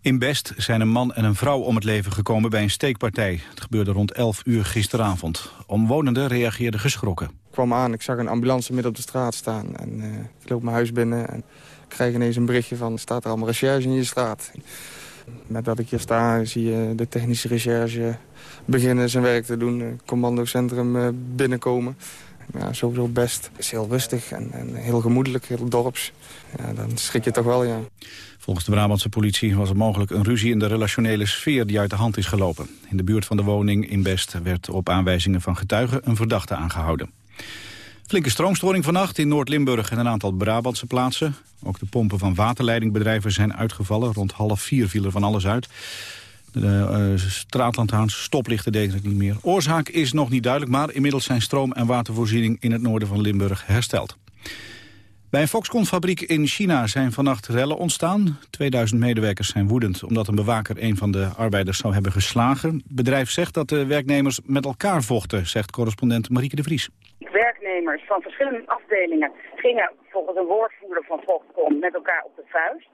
In Best zijn een man en een vrouw om het leven gekomen bij een steekpartij. Het gebeurde rond 11 uur gisteravond. Omwonenden reageerden geschrokken. Ik kwam aan, ik zag een ambulance midden op de straat staan. En uh, ik loop mijn huis binnen en krijg ineens een berichtje van... staat er allemaal recherche in je straat. Met dat ik hier sta, zie je de technische recherche beginnen zijn werk te doen. Het commandocentrum uh, binnenkomen. Ja, sowieso best. Het is heel rustig en, en heel gemoedelijk, heel dorps. Ja, dan schrik je toch wel, ja. Volgens de Brabantse politie was er mogelijk een ruzie in de relationele sfeer die uit de hand is gelopen. In de buurt van de woning in Best werd op aanwijzingen van getuigen een verdachte aangehouden. Flinke stroomstoring vannacht in Noord-Limburg en een aantal Brabantse plaatsen. Ook de pompen van waterleidingbedrijven zijn uitgevallen. Rond half vier viel er van alles uit. De uh, straatlantaarns, stoplichten deden het niet meer. Oorzaak is nog niet duidelijk, maar inmiddels zijn stroom- en watervoorziening in het noorden van Limburg hersteld. Bij een Foxconn-fabriek in China zijn vannacht rellen ontstaan. 2000 medewerkers zijn woedend omdat een bewaker een van de arbeiders zou hebben geslagen. Het bedrijf zegt dat de werknemers met elkaar vochten, zegt correspondent Marieke de Vries. Van verschillende afdelingen gingen volgens een woordvoerder van Foxconn met elkaar op de vuist.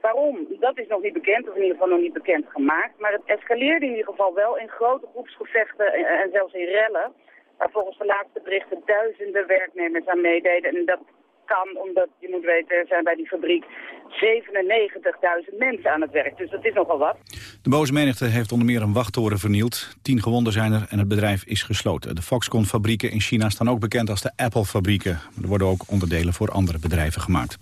Waarom? Dat is nog niet bekend, of in ieder geval nog niet bekend gemaakt. Maar het escaleerde in ieder geval wel in grote groepsgevechten en zelfs in rellen. Waar volgens de laatste berichten duizenden werknemers aan meededen. En dat kan, omdat je moet weten, er zijn bij die fabriek 97.000 mensen aan het werk. Dus dat is nogal wat. De boze menigte heeft onder meer een wachttoren vernield. Tien gewonden zijn er en het bedrijf is gesloten. De Foxconn-fabrieken in China staan ook bekend als de Apple-fabrieken. Er worden ook onderdelen voor andere bedrijven gemaakt.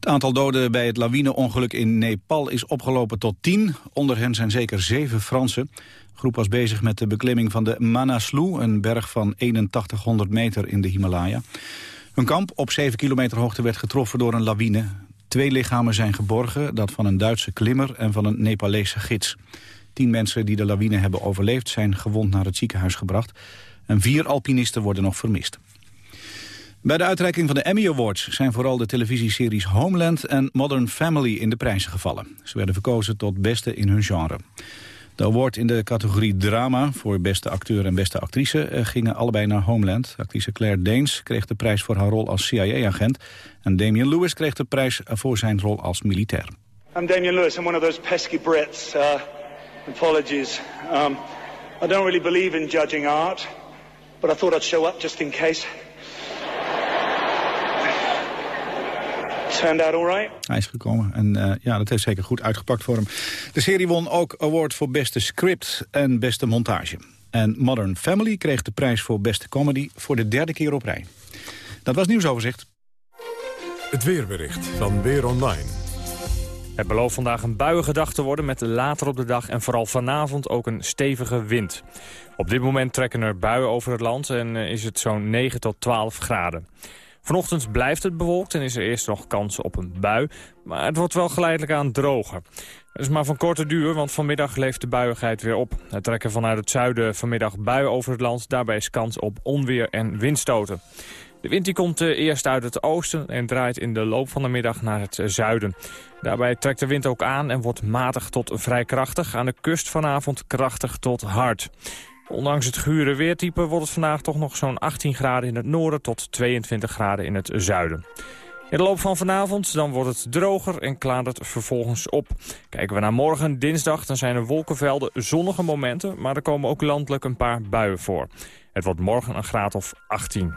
Het aantal doden bij het lawineongeluk in Nepal is opgelopen tot 10. Onder hen zijn zeker zeven Fransen. De groep was bezig met de beklimming van de Manaslu, een berg van 8100 meter in de Himalaya. Hun kamp op 7 kilometer hoogte werd getroffen door een lawine. Twee lichamen zijn geborgen, dat van een Duitse klimmer en van een Nepalese gids. Tien mensen die de lawine hebben overleefd zijn gewond naar het ziekenhuis gebracht. En vier alpinisten worden nog vermist. Bij de uitreiking van de Emmy Awards zijn vooral de televisieseries Homeland en Modern Family in de prijzen gevallen. Ze werden verkozen tot beste in hun genre. De award in de categorie drama voor beste acteur en beste actrice eh, gingen allebei naar Homeland. Actrice Claire Danes kreeg de prijs voor haar rol als CIA-agent. En Damian Lewis kreeg de prijs voor zijn rol als militair. I'm Damian Lewis. I'm one of those pesky Brits. Uh, apologies. Um, I don't really believe in judging art, but I thought I'd show up just in case. Turned out all right. Hij is gekomen en uh, ja, dat heeft zeker goed uitgepakt voor hem. De serie won ook award voor beste script en beste montage. En Modern Family kreeg de prijs voor beste comedy voor de derde keer op rij. Dat was nieuwsoverzicht. Het weerbericht van Weer Online. Het belooft vandaag een buiige dag te worden met later op de dag en vooral vanavond ook een stevige wind. Op dit moment trekken er buien over het land en is het zo'n 9 tot 12 graden. Vanochtend blijft het bewolkt en is er eerst nog kans op een bui. Maar het wordt wel geleidelijk aan droger. Het is maar van korte duur, want vanmiddag leeft de buiigheid weer op. Er trekken vanuit het zuiden vanmiddag buien over het land. Daarbij is kans op onweer en windstoten. De wind die komt eh, eerst uit het oosten en draait in de loop van de middag naar het eh, zuiden. Daarbij trekt de wind ook aan en wordt matig tot vrij krachtig. Aan de kust vanavond krachtig tot hard. Ondanks het gure weertype wordt het vandaag toch nog zo'n 18 graden in het noorden tot 22 graden in het zuiden. In de loop van vanavond dan wordt het droger en klaart het vervolgens op. Kijken we naar morgen, dinsdag, dan zijn er wolkenvelden zonnige momenten... maar er komen ook landelijk een paar buien voor. Het wordt morgen een graad of 18.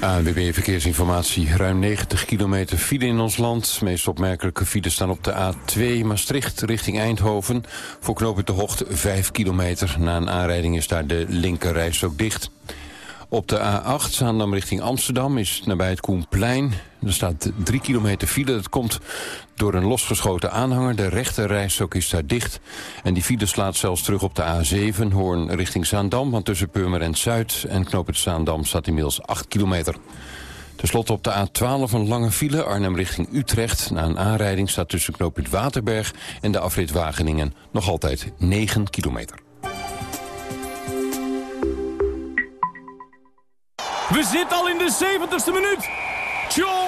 ANWB Verkeersinformatie. Ruim 90 kilometer file in ons land. Meest opmerkelijke files staan op de A2 Maastricht richting Eindhoven. Voor knooppunt de Hocht 5 kilometer. Na een aanrijding is daar de linkerreis ook dicht. Op de A8 Zaandam richting Amsterdam is nabij het Koenplein. Er staat 3 kilometer file. Dat komt door een losgeschoten aanhanger. De rechterrijstok is daar dicht. En die file slaat zelfs terug op de A7 Hoorn richting Zaandam. Want tussen Purmerend Zuid en knooppunt Zaandam staat inmiddels 8 kilometer. Ten slotte op de A12 een lange file, Arnhem richting Utrecht. Na een aanrijding staat tussen knooppunt Waterberg en de afrit Wageningen nog altijd 9 kilometer. We zitten al in de 70ste minuut. Tjonge,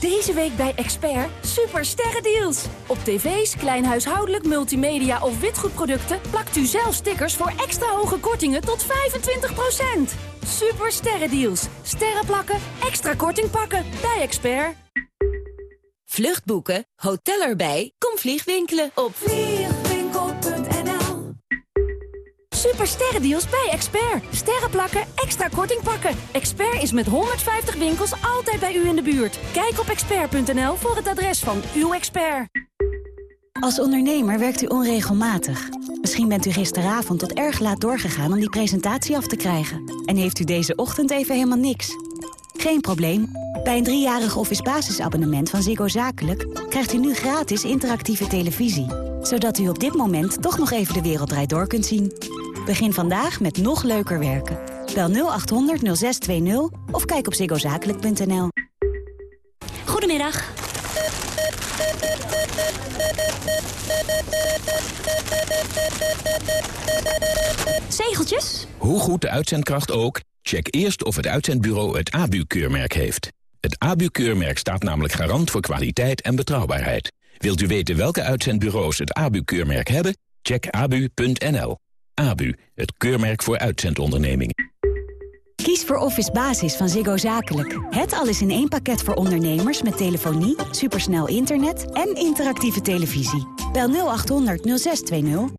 Deze week bij Expert super sterrendeals. Op tv's, kleinhuishoudelijk, multimedia of witgoedproducten... plakt u zelf stickers voor extra hoge kortingen tot 25%. Super sterrendeals. Sterren plakken, extra korting pakken. Bij Expert. Vluchtboeken, hotel erbij, kom vliegwinkelen op Super sterrendeals bij Expert. Sterren plakken, extra korting pakken. Expert is met 150 winkels altijd bij u in de buurt. Kijk op expert.nl voor het adres van uw expert. Als ondernemer werkt u onregelmatig. Misschien bent u gisteravond tot erg laat doorgegaan om die presentatie af te krijgen. En heeft u deze ochtend even helemaal niks. Geen probleem. Bij een driejarig office basisabonnement van Ziggo Zakelijk... krijgt u nu gratis interactieve televisie. Zodat u op dit moment toch nog even de wereld door kunt zien. Begin vandaag met nog leuker werken. Bel 0800 0620 of kijk op ziggozakelijk.nl. Goedemiddag. Zegeltjes? Hoe goed de uitzendkracht ook, check eerst of het uitzendbureau het ABU-keurmerk heeft. Het ABU-keurmerk staat namelijk garant voor kwaliteit en betrouwbaarheid. Wilt u weten welke uitzendbureaus het ABU-keurmerk hebben? Check abu.nl. ABU, het keurmerk voor uitzendondernemingen. Kies voor Office Basis van Ziggo Zakelijk. Het alles in één pakket voor ondernemers met telefonie, supersnel internet en interactieve televisie. Bel 0800 0620.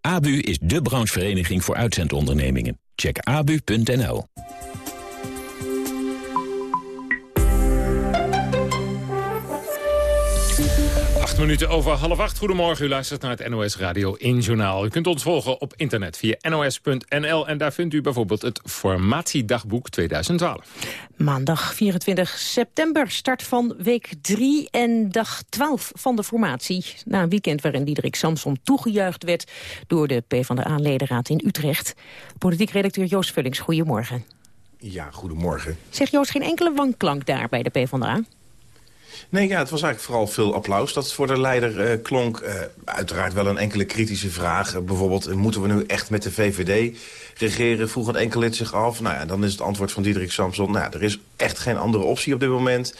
ABU is de branchevereniging voor uitzendondernemingen. Check abu.nl. Acht minuten over half acht. Goedemorgen, u luistert naar het NOS Radio 1 Journaal. U kunt ons volgen op internet via nos.nl... en daar vindt u bijvoorbeeld het Formatiedagboek 2012. Maandag 24 september, start van week 3 en dag 12 van de formatie. Na een weekend waarin Diederik Samson toegejuicht werd... door de PvdA-ledenraad in Utrecht. Politiek redacteur Joost Vullings, goedemorgen. Ja, goedemorgen. Zeg Joost, geen enkele wanklank daar bij de PvdA? Nee, ja, het was eigenlijk vooral veel applaus dat voor de leider eh, klonk. Eh, uiteraard wel een enkele kritische vraag. Eh, bijvoorbeeld, moeten we nu echt met de VVD regeren? Vroeg een enkel lid zich af. Nou ja, dan is het antwoord van Diederik Samson... nou er is echt geen andere optie op dit moment.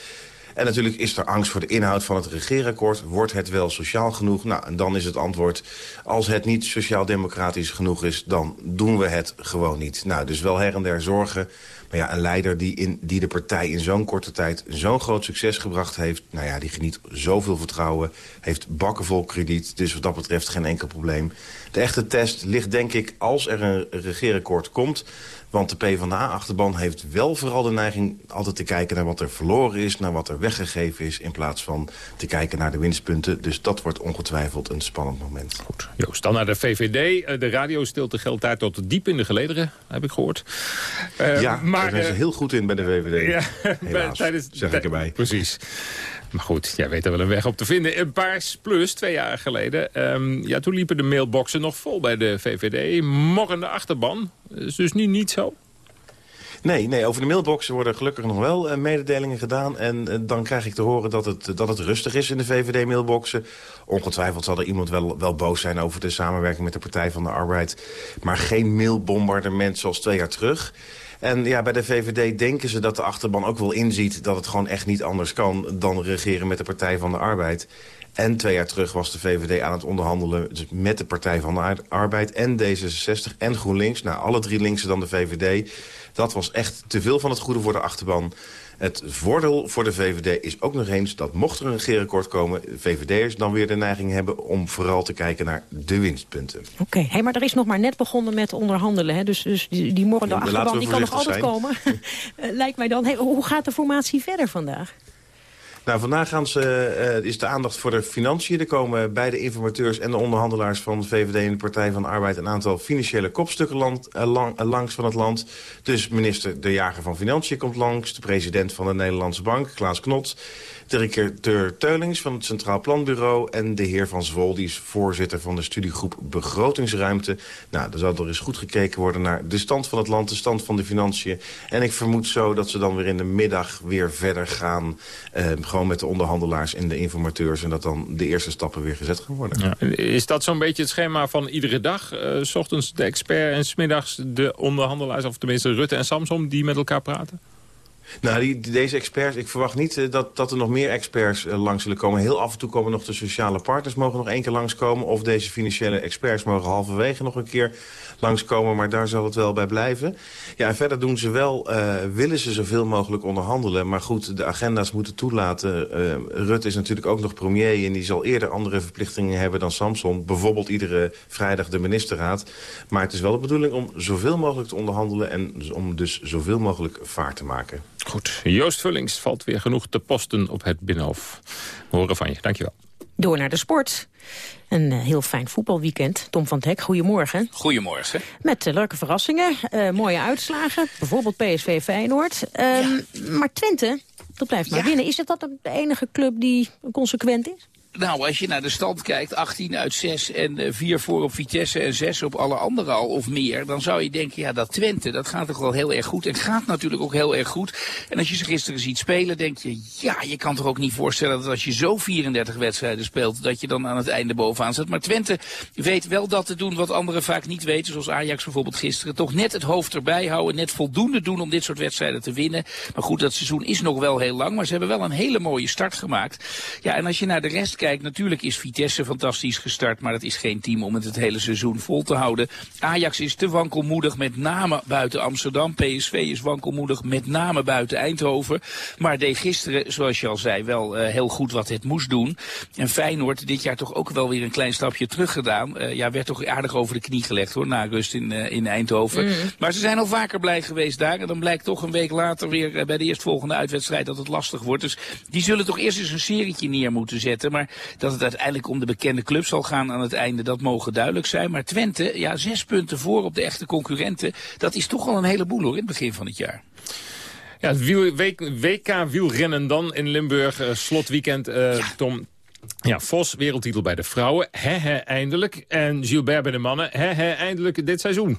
En natuurlijk is er angst voor de inhoud van het regeerakkoord. Wordt het wel sociaal genoeg? Nou, en dan is het antwoord... als het niet sociaal-democratisch genoeg is, dan doen we het gewoon niet. Nou, dus wel her en der zorgen... Maar ja, een leider die, in, die de partij in zo'n korte tijd zo'n groot succes gebracht heeft... nou ja, die geniet zoveel vertrouwen, heeft bakkenvol krediet. Dus wat dat betreft geen enkel probleem. De echte test ligt denk ik als er een regeerakkoord komt... Want de PvdA-achterban heeft wel vooral de neiging altijd te kijken naar wat er verloren is... naar wat er weggegeven is, in plaats van te kijken naar de winstpunten. Dus dat wordt ongetwijfeld een spannend moment. Goed. Joost, dan naar de VVD. Eh, de radiostilte geldt daar tot diep in de gelederen, heb ik gehoord. Uh, ja, maar, daar zijn ze heel goed in bij de VVD. [laughs] Ja, Helaas, [laughs] tijdens, zeg ik erbij. Precies. Maar goed, jij weet er wel een weg op te vinden. Een Paars Plus, twee jaar geleden. Um, ja, toen liepen de mailboxen nog vol bij de VVD. Morgen achterban. Is dus nu niet zo? Nee, nee, over de mailboxen worden gelukkig nog wel uh, mededelingen gedaan. En uh, dan krijg ik te horen dat het, dat het rustig is in de VVD-mailboxen. Ongetwijfeld zal er iemand wel, wel boos zijn over de samenwerking met de Partij van de Arbeid. Maar geen mailbombardement zoals twee jaar terug. En ja, bij de VVD denken ze dat de achterban ook wel inziet... dat het gewoon echt niet anders kan dan regeren met de Partij van de Arbeid. En twee jaar terug was de VVD aan het onderhandelen dus met de Partij van de Arbeid... en D66 en GroenLinks. Nou, alle drie linksen dan de VVD. Dat was echt te veel van het goede voor de achterban. Het voordeel voor de VVD is ook nog eens dat mocht er een regeerakkoord komen... VVD'ers dan weer de neiging hebben om vooral te kijken naar de winstpunten. Oké, hey, maar er is nog maar net begonnen met onderhandelen. Hè? Dus, dus die, die morgen de achterban die kan nog altijd zijn. komen. [laughs] Eh, lijkt mij dan. Hey, hoe gaat de formatie verder vandaag? Nou, vandaag gaan ze, uh, is de aandacht voor de financiën. Er komen bij de informateurs en de onderhandelaars van de VVD en de Partij van de Arbeid... een aantal financiële kopstukken uh, lang, langs van het land. Dus minister De Jager van Financiën komt langs. De president van de Nederlandse Bank, Klaas Knot directeur Teulings van het Centraal Planbureau... en de heer Van Zwol, die is voorzitter van de studiegroep Begrotingsruimte. Nou, er zal er eens goed gekeken worden naar de stand van het land... de stand van de financiën. En ik vermoed zo dat ze dan weer in de middag weer verder gaan... Eh, gewoon met de onderhandelaars en de informateurs... en dat dan de eerste stappen weer gezet gaan worden. Ja. Is dat zo'n beetje het schema van iedere dag? Uh, s ochtends de expert en smiddags de onderhandelaars... of tenminste Rutte en Samsom die met elkaar praten? Nou, die, deze experts, ik verwacht niet uh, dat, dat er nog meer experts uh, langs zullen komen. Heel af en toe komen nog de sociale partners mogen nog één keer langskomen. Of deze financiële experts mogen halverwege nog een keer langskomen. Maar daar zal het wel bij blijven. Ja, en verder doen ze wel, uh, willen ze zoveel mogelijk onderhandelen. Maar goed, de agenda's moeten toelaten. Rutte is natuurlijk ook nog premier en die zal eerder andere verplichtingen hebben dan Samson. Bijvoorbeeld iedere vrijdag de ministerraad. Maar het is wel de bedoeling om zoveel mogelijk te onderhandelen en om dus zoveel mogelijk vaart te maken. Goed, Joost Vullings valt weer genoeg te posten op het Binnenhof. Horen van je, dankjewel. Door naar de sport. Een uh, heel fijn voetbalweekend. Tom van het Hek, goedemorgen. Goedemorgen. Met uh, leuke verrassingen, uh, mooie uitslagen. Bijvoorbeeld PSV Feyenoord. Um, ja. Maar Twente, dat blijft maar ja. winnen. Is het dat de enige club die consequent is? Nou, als je naar de stand kijkt, 18 uit 6 en uh, 4 voor op Vitesse en 6 op alle anderen al of meer. Dan zou je denken, ja dat Twente, dat gaat toch wel heel erg goed. En gaat natuurlijk ook heel erg goed. En als je ze gisteren ziet spelen, denk je, ja, je kan toch ook niet voorstellen dat als je zo 34 wedstrijden speelt, dat je dan aan het einde bovenaan zit. Maar Twente weet wel dat te doen wat anderen vaak niet weten. Zoals Ajax bijvoorbeeld gisteren. Toch net het hoofd erbij houden, net voldoende doen om dit soort wedstrijden te winnen. Maar goed, dat seizoen is nog wel heel lang. Maar ze hebben wel een hele mooie start gemaakt. Ja, en als je naar de rest kijkt, natuurlijk is Vitesse fantastisch gestart, maar het is geen team om het het hele seizoen vol te houden. Ajax is te wankelmoedig, met name buiten Amsterdam. PSV is wankelmoedig, met name buiten Eindhoven. Maar deed gisteren, zoals je al zei, wel uh, heel goed wat het moest doen. En Feyenoord dit jaar toch ook wel weer een klein stapje terug gedaan. Uh, ja, werd toch aardig over de knie gelegd hoor, na rust in, uh, in Eindhoven. Mm. Maar ze zijn al vaker blij geweest daar. En dan blijkt toch een week later weer bij de eerstvolgende uitwedstrijd dat het lastig wordt. Dus die zullen toch eerst eens een serietje neer moeten zetten. Maar dat het uiteindelijk om de bekende club zal gaan aan het einde, dat mogen duidelijk zijn. Maar Twente, ja, zes punten voor op de echte concurrenten, dat is toch wel een heleboel hoor, in het begin van het jaar. Ja, het wiel, WK wielrennen dan in Limburg, uh, slotweekend, uh, ja. Tom. Ja, Vos, wereldtitel bij de vrouwen. He, he, eindelijk. En Gilbert bij de mannen. He, he, eindelijk dit seizoen.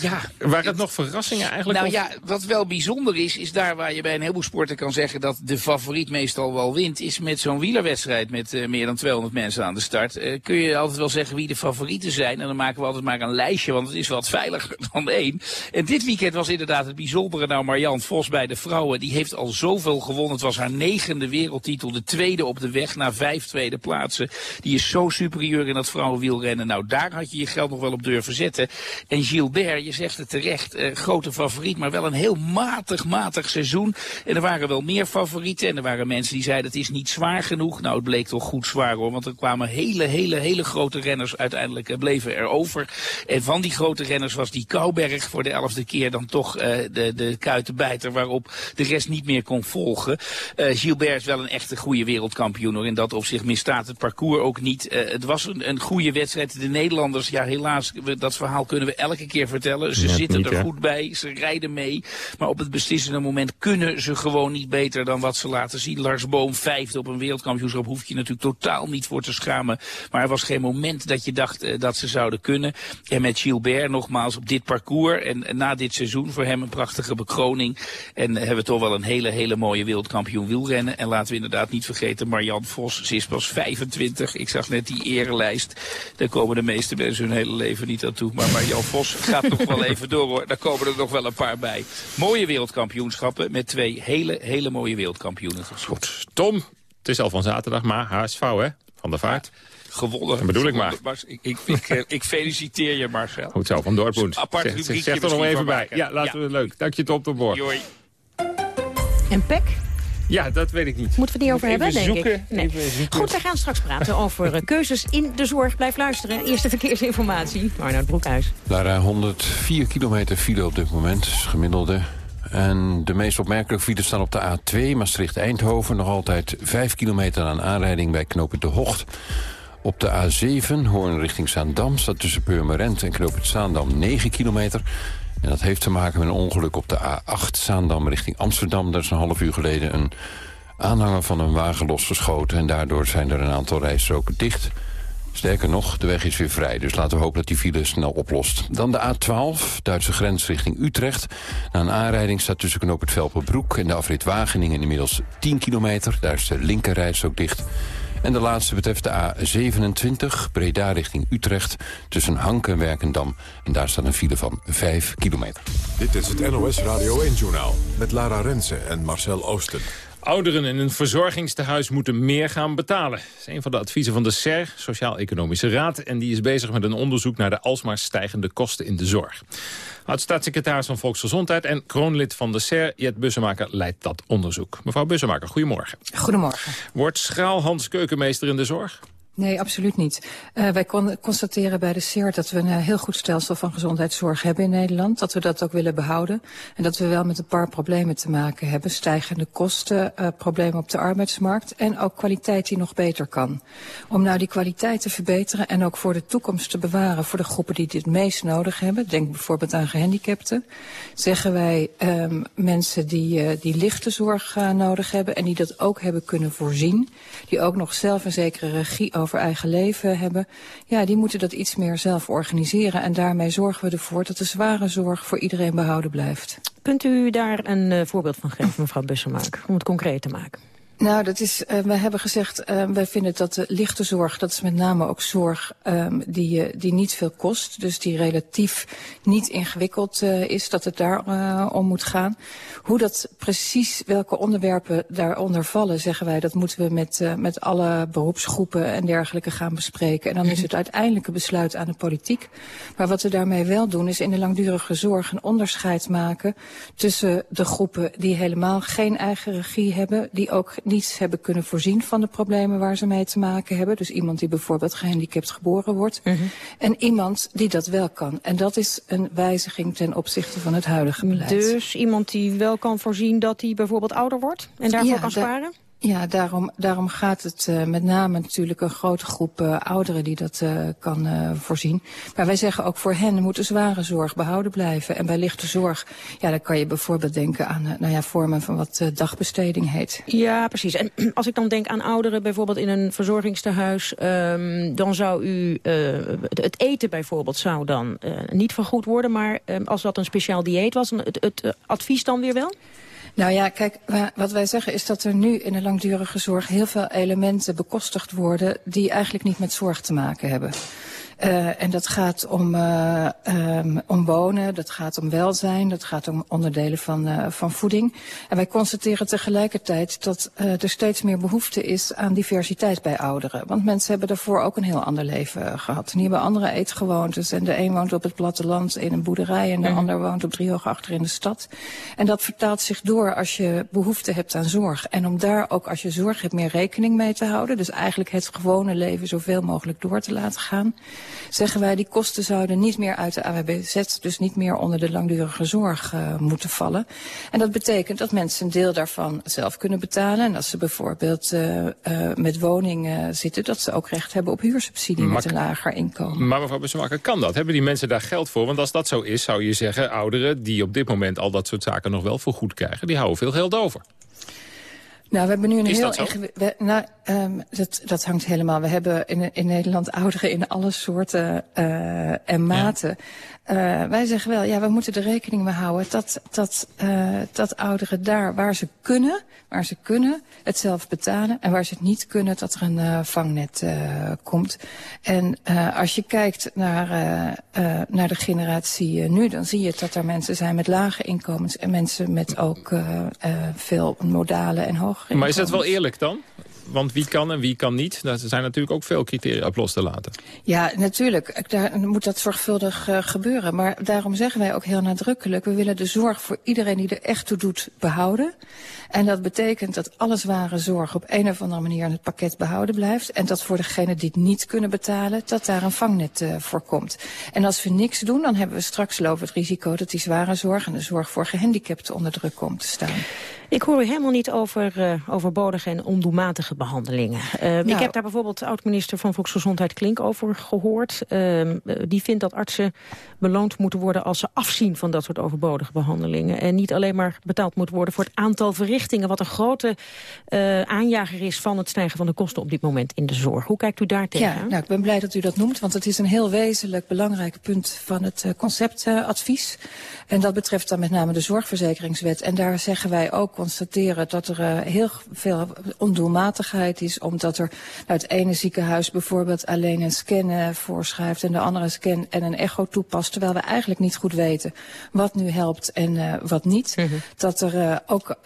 Ja. Waren het nog verrassingen eigenlijk? Nou of? ja, wat wel bijzonder is, is daar waar je bij een heleboel sporten kan zeggen dat de favoriet meestal wel wint, is met zo'n wielerwedstrijd met uh, meer dan 200 mensen aan de start. Uh, kun je altijd wel zeggen wie de favorieten zijn. En dan maken we altijd maar een lijstje, want het is wat veiliger [laughs] dan één. En dit weekend was inderdaad het bijzondere. Nou, Marianne Vos bij de vrouwen, die heeft al zoveel gewonnen. Het was haar negende wereldtitel, de tweede op de weg na vijf tweede plaatsen. Die is zo superieur in dat vrouwenwielrennen. Nou, daar had je je geld nog wel op durven zetten. En Gilbert, je zegt het terecht, eh, grote favoriet, maar wel een heel matig, matig seizoen. En er waren wel meer favorieten en er waren mensen die zeiden het is niet zwaar genoeg. Nou, het bleek toch goed zwaar hoor, want er kwamen hele, hele, hele grote renners uiteindelijk uh, bleven erover. En van die grote renners was die Kouberg voor de elfde keer dan toch uh, de, de kuitenbijter waarop de rest niet meer kon volgen. Uh, Gilbert is wel een echte goede wereldkampioen hoor. In dat opzicht misstaat het parcours ook niet. Uh, het was een, een goede wedstrijd. De Nederlanders, ja helaas, dat verhaal kunnen we elke keer vertellen. Ze zitten niet, er hè? goed bij, ze rijden mee. Maar op het beslissende moment kunnen ze gewoon niet beter dan wat ze laten zien. Lars Boom vijfde op een wereldkampioenschap hoef je natuurlijk totaal niet voor te schamen. Maar er was geen moment dat je dacht uh, dat ze zouden kunnen. En met Gilbert nogmaals op dit parcours en, en na dit seizoen voor hem een prachtige bekroning. En hebben we toch wel een hele, hele mooie wereldkampioen wielrennen. En laten we inderdaad niet vergeten, Marianne Vos, ze pas 25. Ik zag net die erenlijst. Daar komen de meeste mensen hun hele leven niet aan toe. Maar Marianne Vos gaat nog wel even door hoor. Daar komen er nog wel een paar bij. Mooie wereldkampioenschappen met twee hele, hele mooie wereldkampioenen. Goed. Tom, het is al van zaterdag, maar HSV hè? Van de vaart. Gewonnen. Dat bedoel ik maar. Ik, ik, ik, eh, ik feliciteer je Marcel. Goed zo, van Dortmund. Apart zeg, zeg, zeg er nog even bij. Ja, laten we leuk. Dank je Tom, tot morgen. Joi. En Pek? Ja, dat weet ik niet. Moeten we het niet over Even hebben, denk zoeken, ik. Nee. even zoeken. Goed, wij gaan straks praten over eh, keuzes in de zorg. Blijf luisteren. Eerste verkeersinformatie. Arnoud Broekhuis. Lara, 104 kilometer file op dit moment, is gemiddelde. En de meest opmerkelijke files staan op de A2 Maastricht-Eindhoven. Nog altijd 5 kilometer aan aanrijding bij knooppunt De Hocht. Op de A7 Hoorn richting Zaandam staat tussen Purmerend en knooppunt Zaandam 9 kilometer. En dat heeft te maken met een ongeluk op de A8 Zaandam richting Amsterdam. Daar is een half uur geleden een aanhanger van een wagen losgeschoten... en daardoor zijn er een aantal rijstroken dicht. Sterker nog, de weg is weer vrij, dus laten we hopen dat die file snel oplost. Dan de A12, Duitse grens richting Utrecht. Na een aanrijding staat tussen knoop het Velperbroek en de afrit Wageningen inmiddels 10 kilometer. Daar is de linkerreis ook dicht. En de laatste betreft de A27, Breda richting Utrecht... tussen Hank en Werkendam. En daar staat een file van 5 kilometer. Dit is het NOS Radio 1-journaal met Lara Rensen en Marcel Oosten. Ouderen in een verzorgingstehuis moeten meer gaan betalen. Dat is een van de adviezen van de SER, Sociaal-Economische Raad... en die is bezig met een onderzoek naar de alsmaar stijgende kosten in de zorg. Oud-staatssecretaris van Volksgezondheid en kroonlid van de SER... Jet Bussemaker leidt dat onderzoek. Mevrouw Bussemaker, goedemorgen. Goedemorgen. Wordt schraal Hans keukenmeester in de zorg? Nee, absoluut niet. Uh, wij kon constateren bij de CER dat we een heel goed stelsel van gezondheidszorg hebben in Nederland. Dat we dat ook willen behouden. En dat we wel met een paar problemen te maken hebben. Stijgende kosten, uh, problemen op de arbeidsmarkt en ook kwaliteit die nog beter kan. Om nou die kwaliteit te verbeteren en ook voor de toekomst te bewaren voor de groepen die dit meest nodig hebben. Denk bijvoorbeeld aan gehandicapten. Zeggen wij um, mensen die, die lichte zorg nodig hebben en die dat ook hebben kunnen voorzien. Die ook nog zelf een zekere regie over eigen leven hebben, ja, die moeten dat iets meer zelf organiseren. En daarmee zorgen we ervoor dat de zware zorg voor iedereen behouden blijft. Kunt u daar een uh, voorbeeld van geven, mevrouw Bussemaak, om het concreet te maken? Nou, dat is, uh, we hebben gezegd, uh, wij vinden dat de lichte zorg, dat is met name ook zorg um, die, uh, die niet veel kost. Dus die relatief niet ingewikkeld is, dat het daar om moet gaan. Hoe dat precies, welke onderwerpen daaronder vallen, zeggen wij, dat moeten we met, met alle beroepsgroepen en dergelijke gaan bespreken. En dan is het uiteindelijke besluit aan de politiek. Maar wat we daarmee wel doen, is in de langdurige zorg een onderscheid maken tussen de groepen die helemaal geen eigen regie hebben, die ook niet hebben kunnen voorzien van de problemen waar ze mee te maken hebben. Dus iemand die bijvoorbeeld gehandicapt geboren wordt. Mhm. En iemand die dat wel kan. En dat is een wijziging ten opzichte van het huidige beleid. Dus iemand die wel kan voorzien dat hij bijvoorbeeld ouder wordt en daarvoor ja, kan sparen? Ja, daarom, daarom gaat het uh, met name natuurlijk een grote groep uh, ouderen die dat uh, kan voorzien. Maar wij zeggen ook voor hen moet de zware zorg behouden blijven. En bij lichte zorg, ja, dan kan je bijvoorbeeld denken aan nou ja, vormen van wat dagbesteding heet. Ja, precies. En [clears throat] als ik dan denk aan ouderen bijvoorbeeld in een verzorgingstehuis, um, dan zou u het eten bijvoorbeeld zou dan niet vergoed worden. Maar um, als dat een speciaal dieet was, het, het advies dan weer wel? Nou ja, kijk, wat wij zeggen is dat er nu in de langdurige zorg heel veel elementen bekostigd worden die eigenlijk niet met zorg te maken hebben. Uh, en dat gaat om, uh, um, om wonen, dat gaat om welzijn, dat gaat om onderdelen van, uh, van voeding. En wij constateren tegelijkertijd dat er steeds meer behoefte is aan diversiteit bij ouderen. Want mensen hebben daarvoor ook een heel ander leven gehad. En die hebben andere eetgewoontes. En de een woont op het platteland in een boerderij en de mm. ander woont op driehoog achter in de stad. En dat vertaalt zich door als je behoefte hebt aan zorg. En om daar ook als je zorg hebt meer rekening mee te houden. Dus eigenlijk het gewone leven zoveel mogelijk door te laten gaan. Zeggen wij die kosten zouden niet meer uit de AWBZ, dus niet meer onder de langdurige zorg uh, moeten vallen. En dat betekent dat mensen een deel daarvan zelf kunnen betalen. En als ze bijvoorbeeld uh, uh, met woningen zitten, dat ze ook recht hebben op huursubsidie maar, met een lager inkomen. Maar mevrouw Bussemaker, kan dat? Hebben die mensen daar geld voor? Want als dat zo is, zou je zeggen, ouderen die op dit moment al dat soort zaken nog wel voor goed krijgen, die houden veel geld over. Nou, we hebben nu een Is heel ingewikkeld. Nou, um, dat, dat hangt helemaal. We hebben in, in Nederland ouderen in alle soorten uh, en maten. Uh, wij zeggen wel, ja, we moeten er rekening mee houden dat, dat, uh, dat ouderen daar waar ze kunnen, waar ze kunnen, het zelf betalen. En waar ze het niet kunnen, dat er een vangnet komt. En als je kijkt naar, naar de generatie nu, dan zie je dat er mensen zijn met lage inkomens en mensen met ook veel modale en hoge inkomens. Maar is dat wel eerlijk dan? Want wie kan en wie kan niet? Er zijn natuurlijk ook veel criteria op los te laten. Ja, natuurlijk. Daar moet dat zorgvuldig uh, gebeuren. Maar daarom zeggen wij ook heel nadrukkelijk... we willen de zorg voor iedereen die er echt toe doet behouden. En dat betekent dat alle zware zorg op een of andere manier in het pakket behouden blijft. En dat voor degenen die het niet kunnen betalen, dat daar een vangnet uh, voor komt. En als we niks doen, dan hebben we straks lopen het risico dat die zware zorg en de zorg voor gehandicapten onder druk komt te staan. Ik hoor u helemaal niet over uh, overbodige en ondoelmatige behandelingen. Uh, nou, ik heb daar bijvoorbeeld oud-minister van Volksgezondheid Klink over gehoord. Uh, die vindt dat artsen beloond moeten worden als ze afzien van dat soort overbodige behandelingen. En niet alleen maar betaald moet worden voor het aantal verrichtingen... wat een grote aanjager is van het stijgen van de kosten op dit moment in de zorg. Hoe kijkt u daar tegen? Ja, nou, ik ben blij dat u dat noemt, want het is een heel wezenlijk belangrijk punt van het conceptadvies. en dat betreft dan met name de zorgverzekeringswet. En daar zeggen wij ook constateren dat er uh, heel veel ondoelmatigheid is. Omdat er nou, het ene ziekenhuis bijvoorbeeld alleen een scan uh, voorschrijft... en de andere scan en een echo toepast. Terwijl we eigenlijk niet goed weten wat nu helpt en uh, wat niet. Mm -hmm. Dat er ook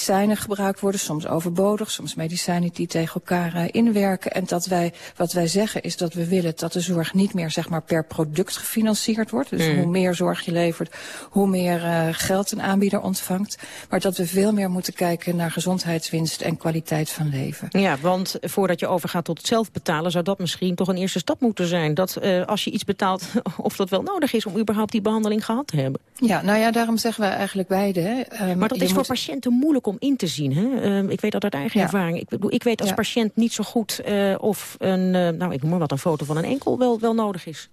medicijnen gebruikt worden, soms overbodig. Soms medicijnen die tegen elkaar inwerken. En dat wij, wat wij zeggen is dat we willen dat de zorg niet meer zeg maar, per product gefinancierd wordt. Dus mm. hoe meer zorg je levert, hoe meer geld een aanbieder ontvangt. Maar dat we veel meer moeten kijken naar gezondheidswinst en kwaliteit van leven. Ja, want voordat je overgaat tot het zelfbetalen... zou dat misschien toch een eerste stap moeten zijn. Dat uh, als je iets betaalt, [laughs] of dat wel nodig is... om überhaupt die behandeling gehad te hebben. Ja, nou ja, daarom zeggen wij eigenlijk beide. Hè. Um, maar dat is moet... voor patiënten moeilijk om in te zien. Hè? Uh, ik weet dat uit eigen ja. ervaring. Ik, bedoel, ik weet als ja. patiënt niet zo goed uh, of een, nou, ik noem maar wat, een foto van een enkel wel, wel nodig is.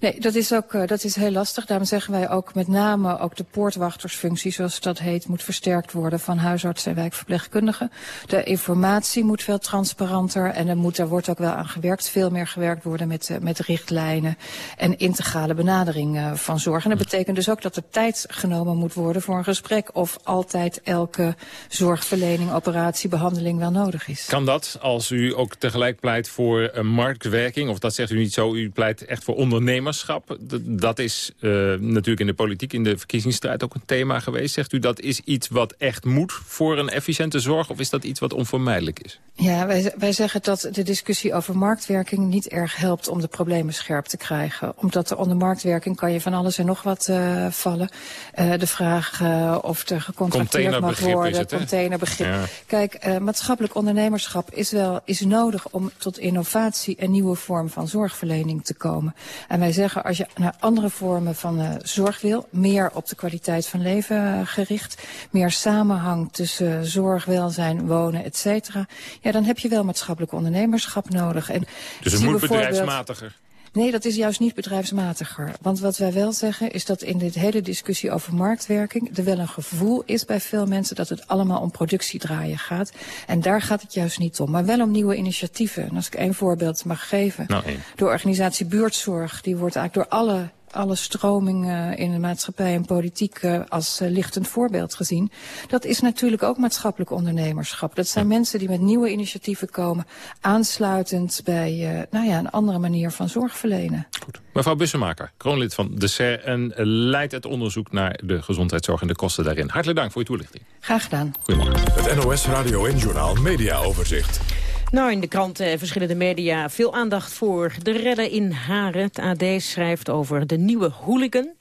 Nee, dat is ook dat is heel lastig. Daarom zeggen wij ook met name ook de poortwachtersfunctie, zoals dat heet, moet versterkt worden van huisartsen en wijkverpleegkundigen. De informatie moet veel transparanter en er, moet, er wordt ook wel aan gewerkt. Veel meer gewerkt worden met, met richtlijnen en integrale benadering van zorg. En dat betekent dus ook dat er tijd genomen moet worden voor een gesprek of altijd elke zorgverlening, operatie, behandeling wel nodig is. Kan dat als u ook tegelijk pleit voor een marktwerking, of dat zegt u niet zo, u pleit echt voor ondernemerschap. Dat is uh, natuurlijk in de politiek, in de verkiezingsstrijd ook een thema geweest. Zegt u dat is iets wat echt moet voor een efficiënte zorg? Of is dat iets wat onvermijdelijk is? Ja, wij, wij zeggen dat de discussie over marktwerking niet erg helpt om de problemen scherp te krijgen. Omdat onder marktwerking kan je van alles en nog wat uh, vallen. Uh, de vraag of er gecontracteerd mag worden, het, containerbegrip. Ja. Kijk, maatschappelijk ondernemerschap is wel is nodig om tot innovatie en nieuwe vormen van zorgverlening te komen. En wij zeggen als je naar andere vormen van zorg wil, meer op de kwaliteit van leven gericht, meer samenhang tussen zorg, welzijn, wonen, et cetera ja, dan heb je wel maatschappelijk ondernemerschap nodig. En dus het moet bedrijfsmatiger? Nee, dat is juist niet bedrijfsmatiger. Want wat wij wel zeggen is dat in dit hele discussie over marktwerking... er wel een gevoel is bij veel mensen dat het allemaal om productiedraaien gaat. En daar gaat het juist niet om. Maar wel om nieuwe initiatieven. En als ik één voorbeeld mag geven. Nou, de organisatie Buurtzorg, die wordt eigenlijk door alle alle stromingen in de maatschappij en politiek uh, als uh, lichtend voorbeeld gezien. Dat is natuurlijk ook maatschappelijk ondernemerschap. Dat zijn mensen die met nieuwe initiatieven komen, aansluitend bij uh, nou ja, een andere manier van zorg verlenen. Goed. Mevrouw Bussemaker, kroonlid van de SER en leidt het onderzoek naar de gezondheidszorg en de kosten daarin. Hartelijk dank voor uw toelichting. Graag gedaan. Goedemorgen. Het NOS Radio en Journaal Media Overzicht. Nou, in de kranten en verschillende media veel aandacht voor de redden in Haren. Het AD schrijft over de nieuwe hooligan.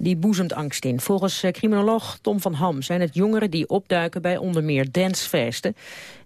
Die boezemt angst in. Volgens uh, criminoloog Tom van Ham zijn het jongeren die opduiken bij onder meer dancefeesten.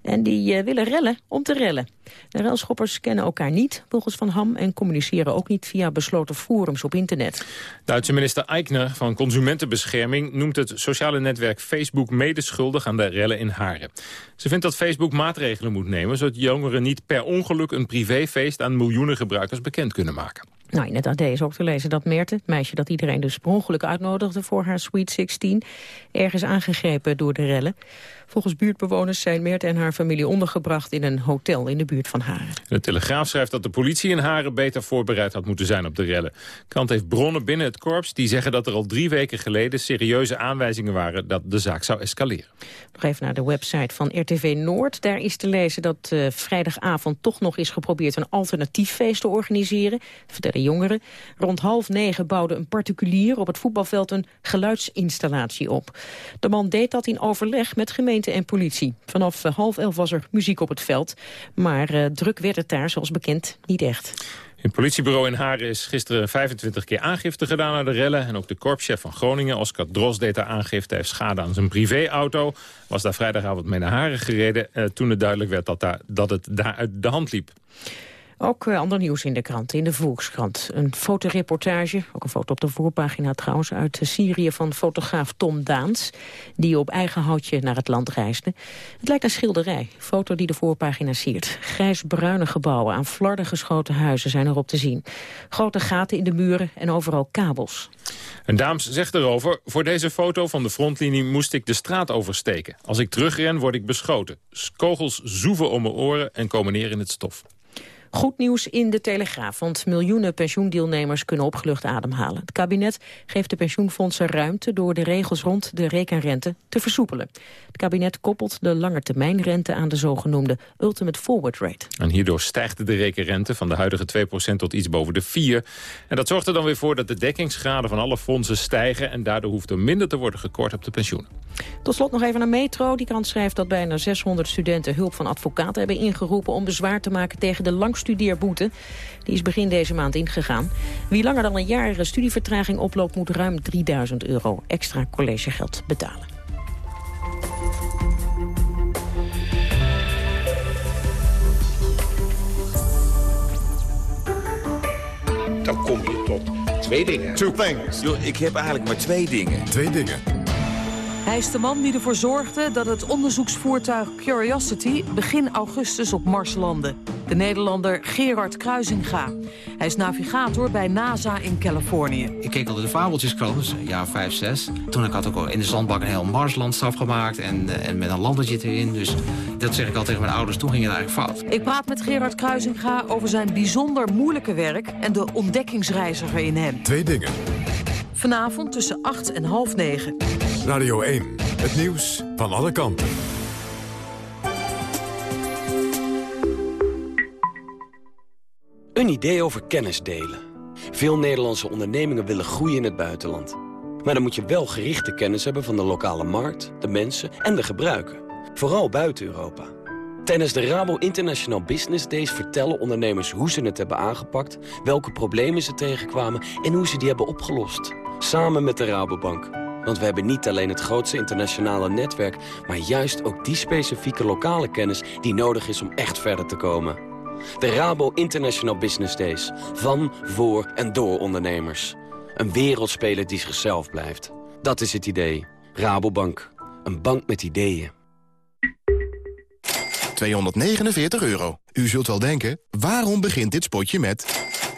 En die uh, willen rellen om te rellen. De relschoppers kennen elkaar niet, volgens Van Ham... en communiceren ook niet via besloten forums op internet. Duitse minister Eichner van Consumentenbescherming... noemt het sociale netwerk Facebook medeschuldig aan de rellen in Haren. Ze vindt dat Facebook maatregelen moet nemen... zodat jongeren niet per ongeluk een privéfeest... aan miljoenen gebruikers bekend kunnen maken. Nou, in het AD is ook te lezen dat Meerte, het meisje dat iedereen dus per uitnodigde voor haar Sweet 16, ergens aangegrepen door de rellen. Volgens buurtbewoners zijn Meerte en haar familie ondergebracht in een hotel in de buurt van Haren. De Telegraaf schrijft dat de politie in Haren beter voorbereid had moeten zijn op de rellen. De krant heeft bronnen binnen het korps die zeggen dat er al drie weken geleden serieuze aanwijzingen waren dat de zaak zou escaleren. Nog even naar de website van RTV Noord. Daar is te lezen dat uh, vrijdagavond toch nog is geprobeerd een alternatief feest te organiseren. Vertellen jongeren. Rond half negen bouwde een particulier op het voetbalveld een geluidsinstallatie op. De man deed dat in overleg met gemeente en politie. Vanaf uh, half elf was er muziek op het veld. Maar uh, druk werd het daar, zoals bekend, niet echt. In het politiebureau in Haren is gisteren 25 keer aangifte gedaan naar de rellen. En ook de korpschef van Groningen, Oscar Dros, deed daar aangifte. Hij heeft schade aan zijn privéauto. Was daar vrijdagavond mee naar Haren gereden. Uh, toen het duidelijk werd dat, daar, dat het daar uit de hand liep. Ook uh, ander nieuws in de krant, in de Volkskrant. Een fotoreportage, ook een foto op de voorpagina trouwens... uit Syrië van fotograaf Tom Daans... die op eigen houtje naar het land reisde. Het lijkt een schilderij, foto die de voorpagina siert. Grijs-bruine gebouwen aan flarden geschoten huizen zijn erop te zien. Grote gaten in de muren en overal kabels. En Daams zegt erover... voor deze foto van de frontlinie moest ik de straat oversteken. Als ik terugren word ik beschoten. Kogels zoeven om mijn oren en komen neer in het stof. Goed nieuws in de Telegraaf, want miljoenen pensioendeelnemers kunnen opgelucht ademhalen. Het kabinet geeft de pensioenfondsen ruimte door de regels rond de rekenrente te versoepelen. Het kabinet koppelt de langetermijnrente aan de zogenoemde ultimate forward rate. En hierdoor stijgt de rekenrente van de huidige 2% tot iets boven de 4. En dat zorgt er dan weer voor dat de dekkingsgraden van alle fondsen stijgen en daardoor hoeft er minder te worden gekort op de pensioenen. Tot slot nog even naar Metro. Die krant schrijft dat bijna 600 studenten hulp van advocaten hebben ingeroepen om bezwaar te maken tegen de langstudeerboete. Die is begin deze maand ingegaan. Wie langer dan een jaar studievertraging oploopt moet ruim 3000 euro extra collegegeld betalen. Dan kom je tot twee dingen. Two things. Yo, ik heb eigenlijk maar twee dingen. Twee dingen. Hij is de man die ervoor zorgde dat het onderzoeksvoertuig Curiosity begin augustus op Mars landde. De Nederlander Gerard Kruisinga. Hij is navigator bij NASA in Californië. Ik keek al de fabeltjeskrant, dus een jaar 5, 6. Toen ik had ook al in de zandbak een heel Marslandschap gemaakt en, en met een landertje erin. Dus dat zeg ik al tegen mijn ouders, toen ging het eigenlijk fout. Ik praat met Gerard Kruisinga over zijn bijzonder moeilijke werk en de ontdekkingsreiziger in hem. Twee dingen. Vanavond tussen 8 en half 9. Radio 1, het nieuws van alle kanten. Een idee over kennis delen. Veel Nederlandse ondernemingen willen groeien in het buitenland. Maar dan moet je wel gerichte kennis hebben van de lokale markt, de mensen en de gebruiker. Vooral buiten Europa. Tijdens de Rabo International Business Days vertellen ondernemers hoe ze het hebben aangepakt, welke problemen ze tegenkwamen en hoe ze die hebben opgelost. Samen met de Rabobank. Want we hebben niet alleen het grootste internationale netwerk... maar juist ook die specifieke lokale kennis die nodig is om echt verder te komen. De Rabo International Business Days. Van, voor en door ondernemers. Een wereldspeler die zichzelf blijft. Dat is het idee. Rabobank. Een bank met ideeën. 249 euro. U zult wel denken, waarom begint dit spotje met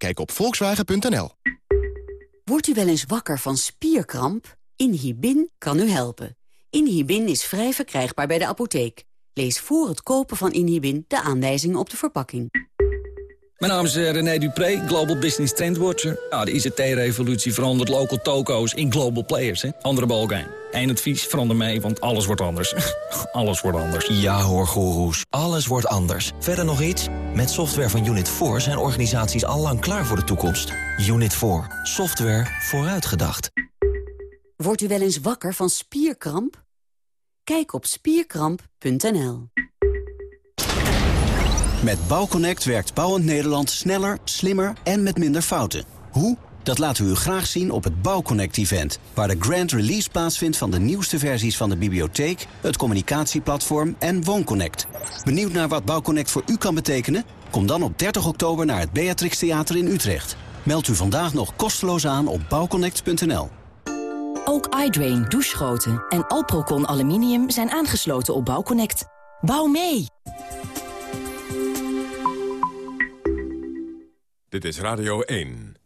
Kijk op volkswagen.nl. Wordt u wel eens wakker van spierkramp? Inhibin kan u helpen. Inhibin is vrij verkrijgbaar bij de apotheek. Lees voor het kopen van Inhibin de aanwijzingen op de verpakking. Mijn naam is eh, René Dupré, Global Business Trendwatcher. Ja, de ICT-revolutie verandert local toko's in global players. Hè? Andere balkijn. Eén advies, verander mee, want alles wordt anders. [laughs] alles wordt anders. Ja hoor, goeroes. Alles wordt anders. Verder nog iets? Met software van Unit 4 zijn organisaties al lang klaar voor de toekomst. Unit 4. Software vooruitgedacht. Wordt u wel eens wakker van spierkramp? Kijk op spierkramp.nl. Met Bouwconnect werkt Bouwend Nederland sneller, slimmer en met minder fouten. Hoe? Dat laten we u graag zien op het Bouwconnect-event... waar de grand release plaatsvindt van de nieuwste versies van de bibliotheek... het communicatieplatform en WoonConnect. Benieuwd naar wat Bouwconnect voor u kan betekenen? Kom dan op 30 oktober naar het Beatrix Theater in Utrecht. Meld u vandaag nog kosteloos aan op bouwconnect.nl. Ook iDrain, douchegoten en Alprocon Aluminium zijn aangesloten op Bouwconnect. Bouw mee! Dit is Radio 1.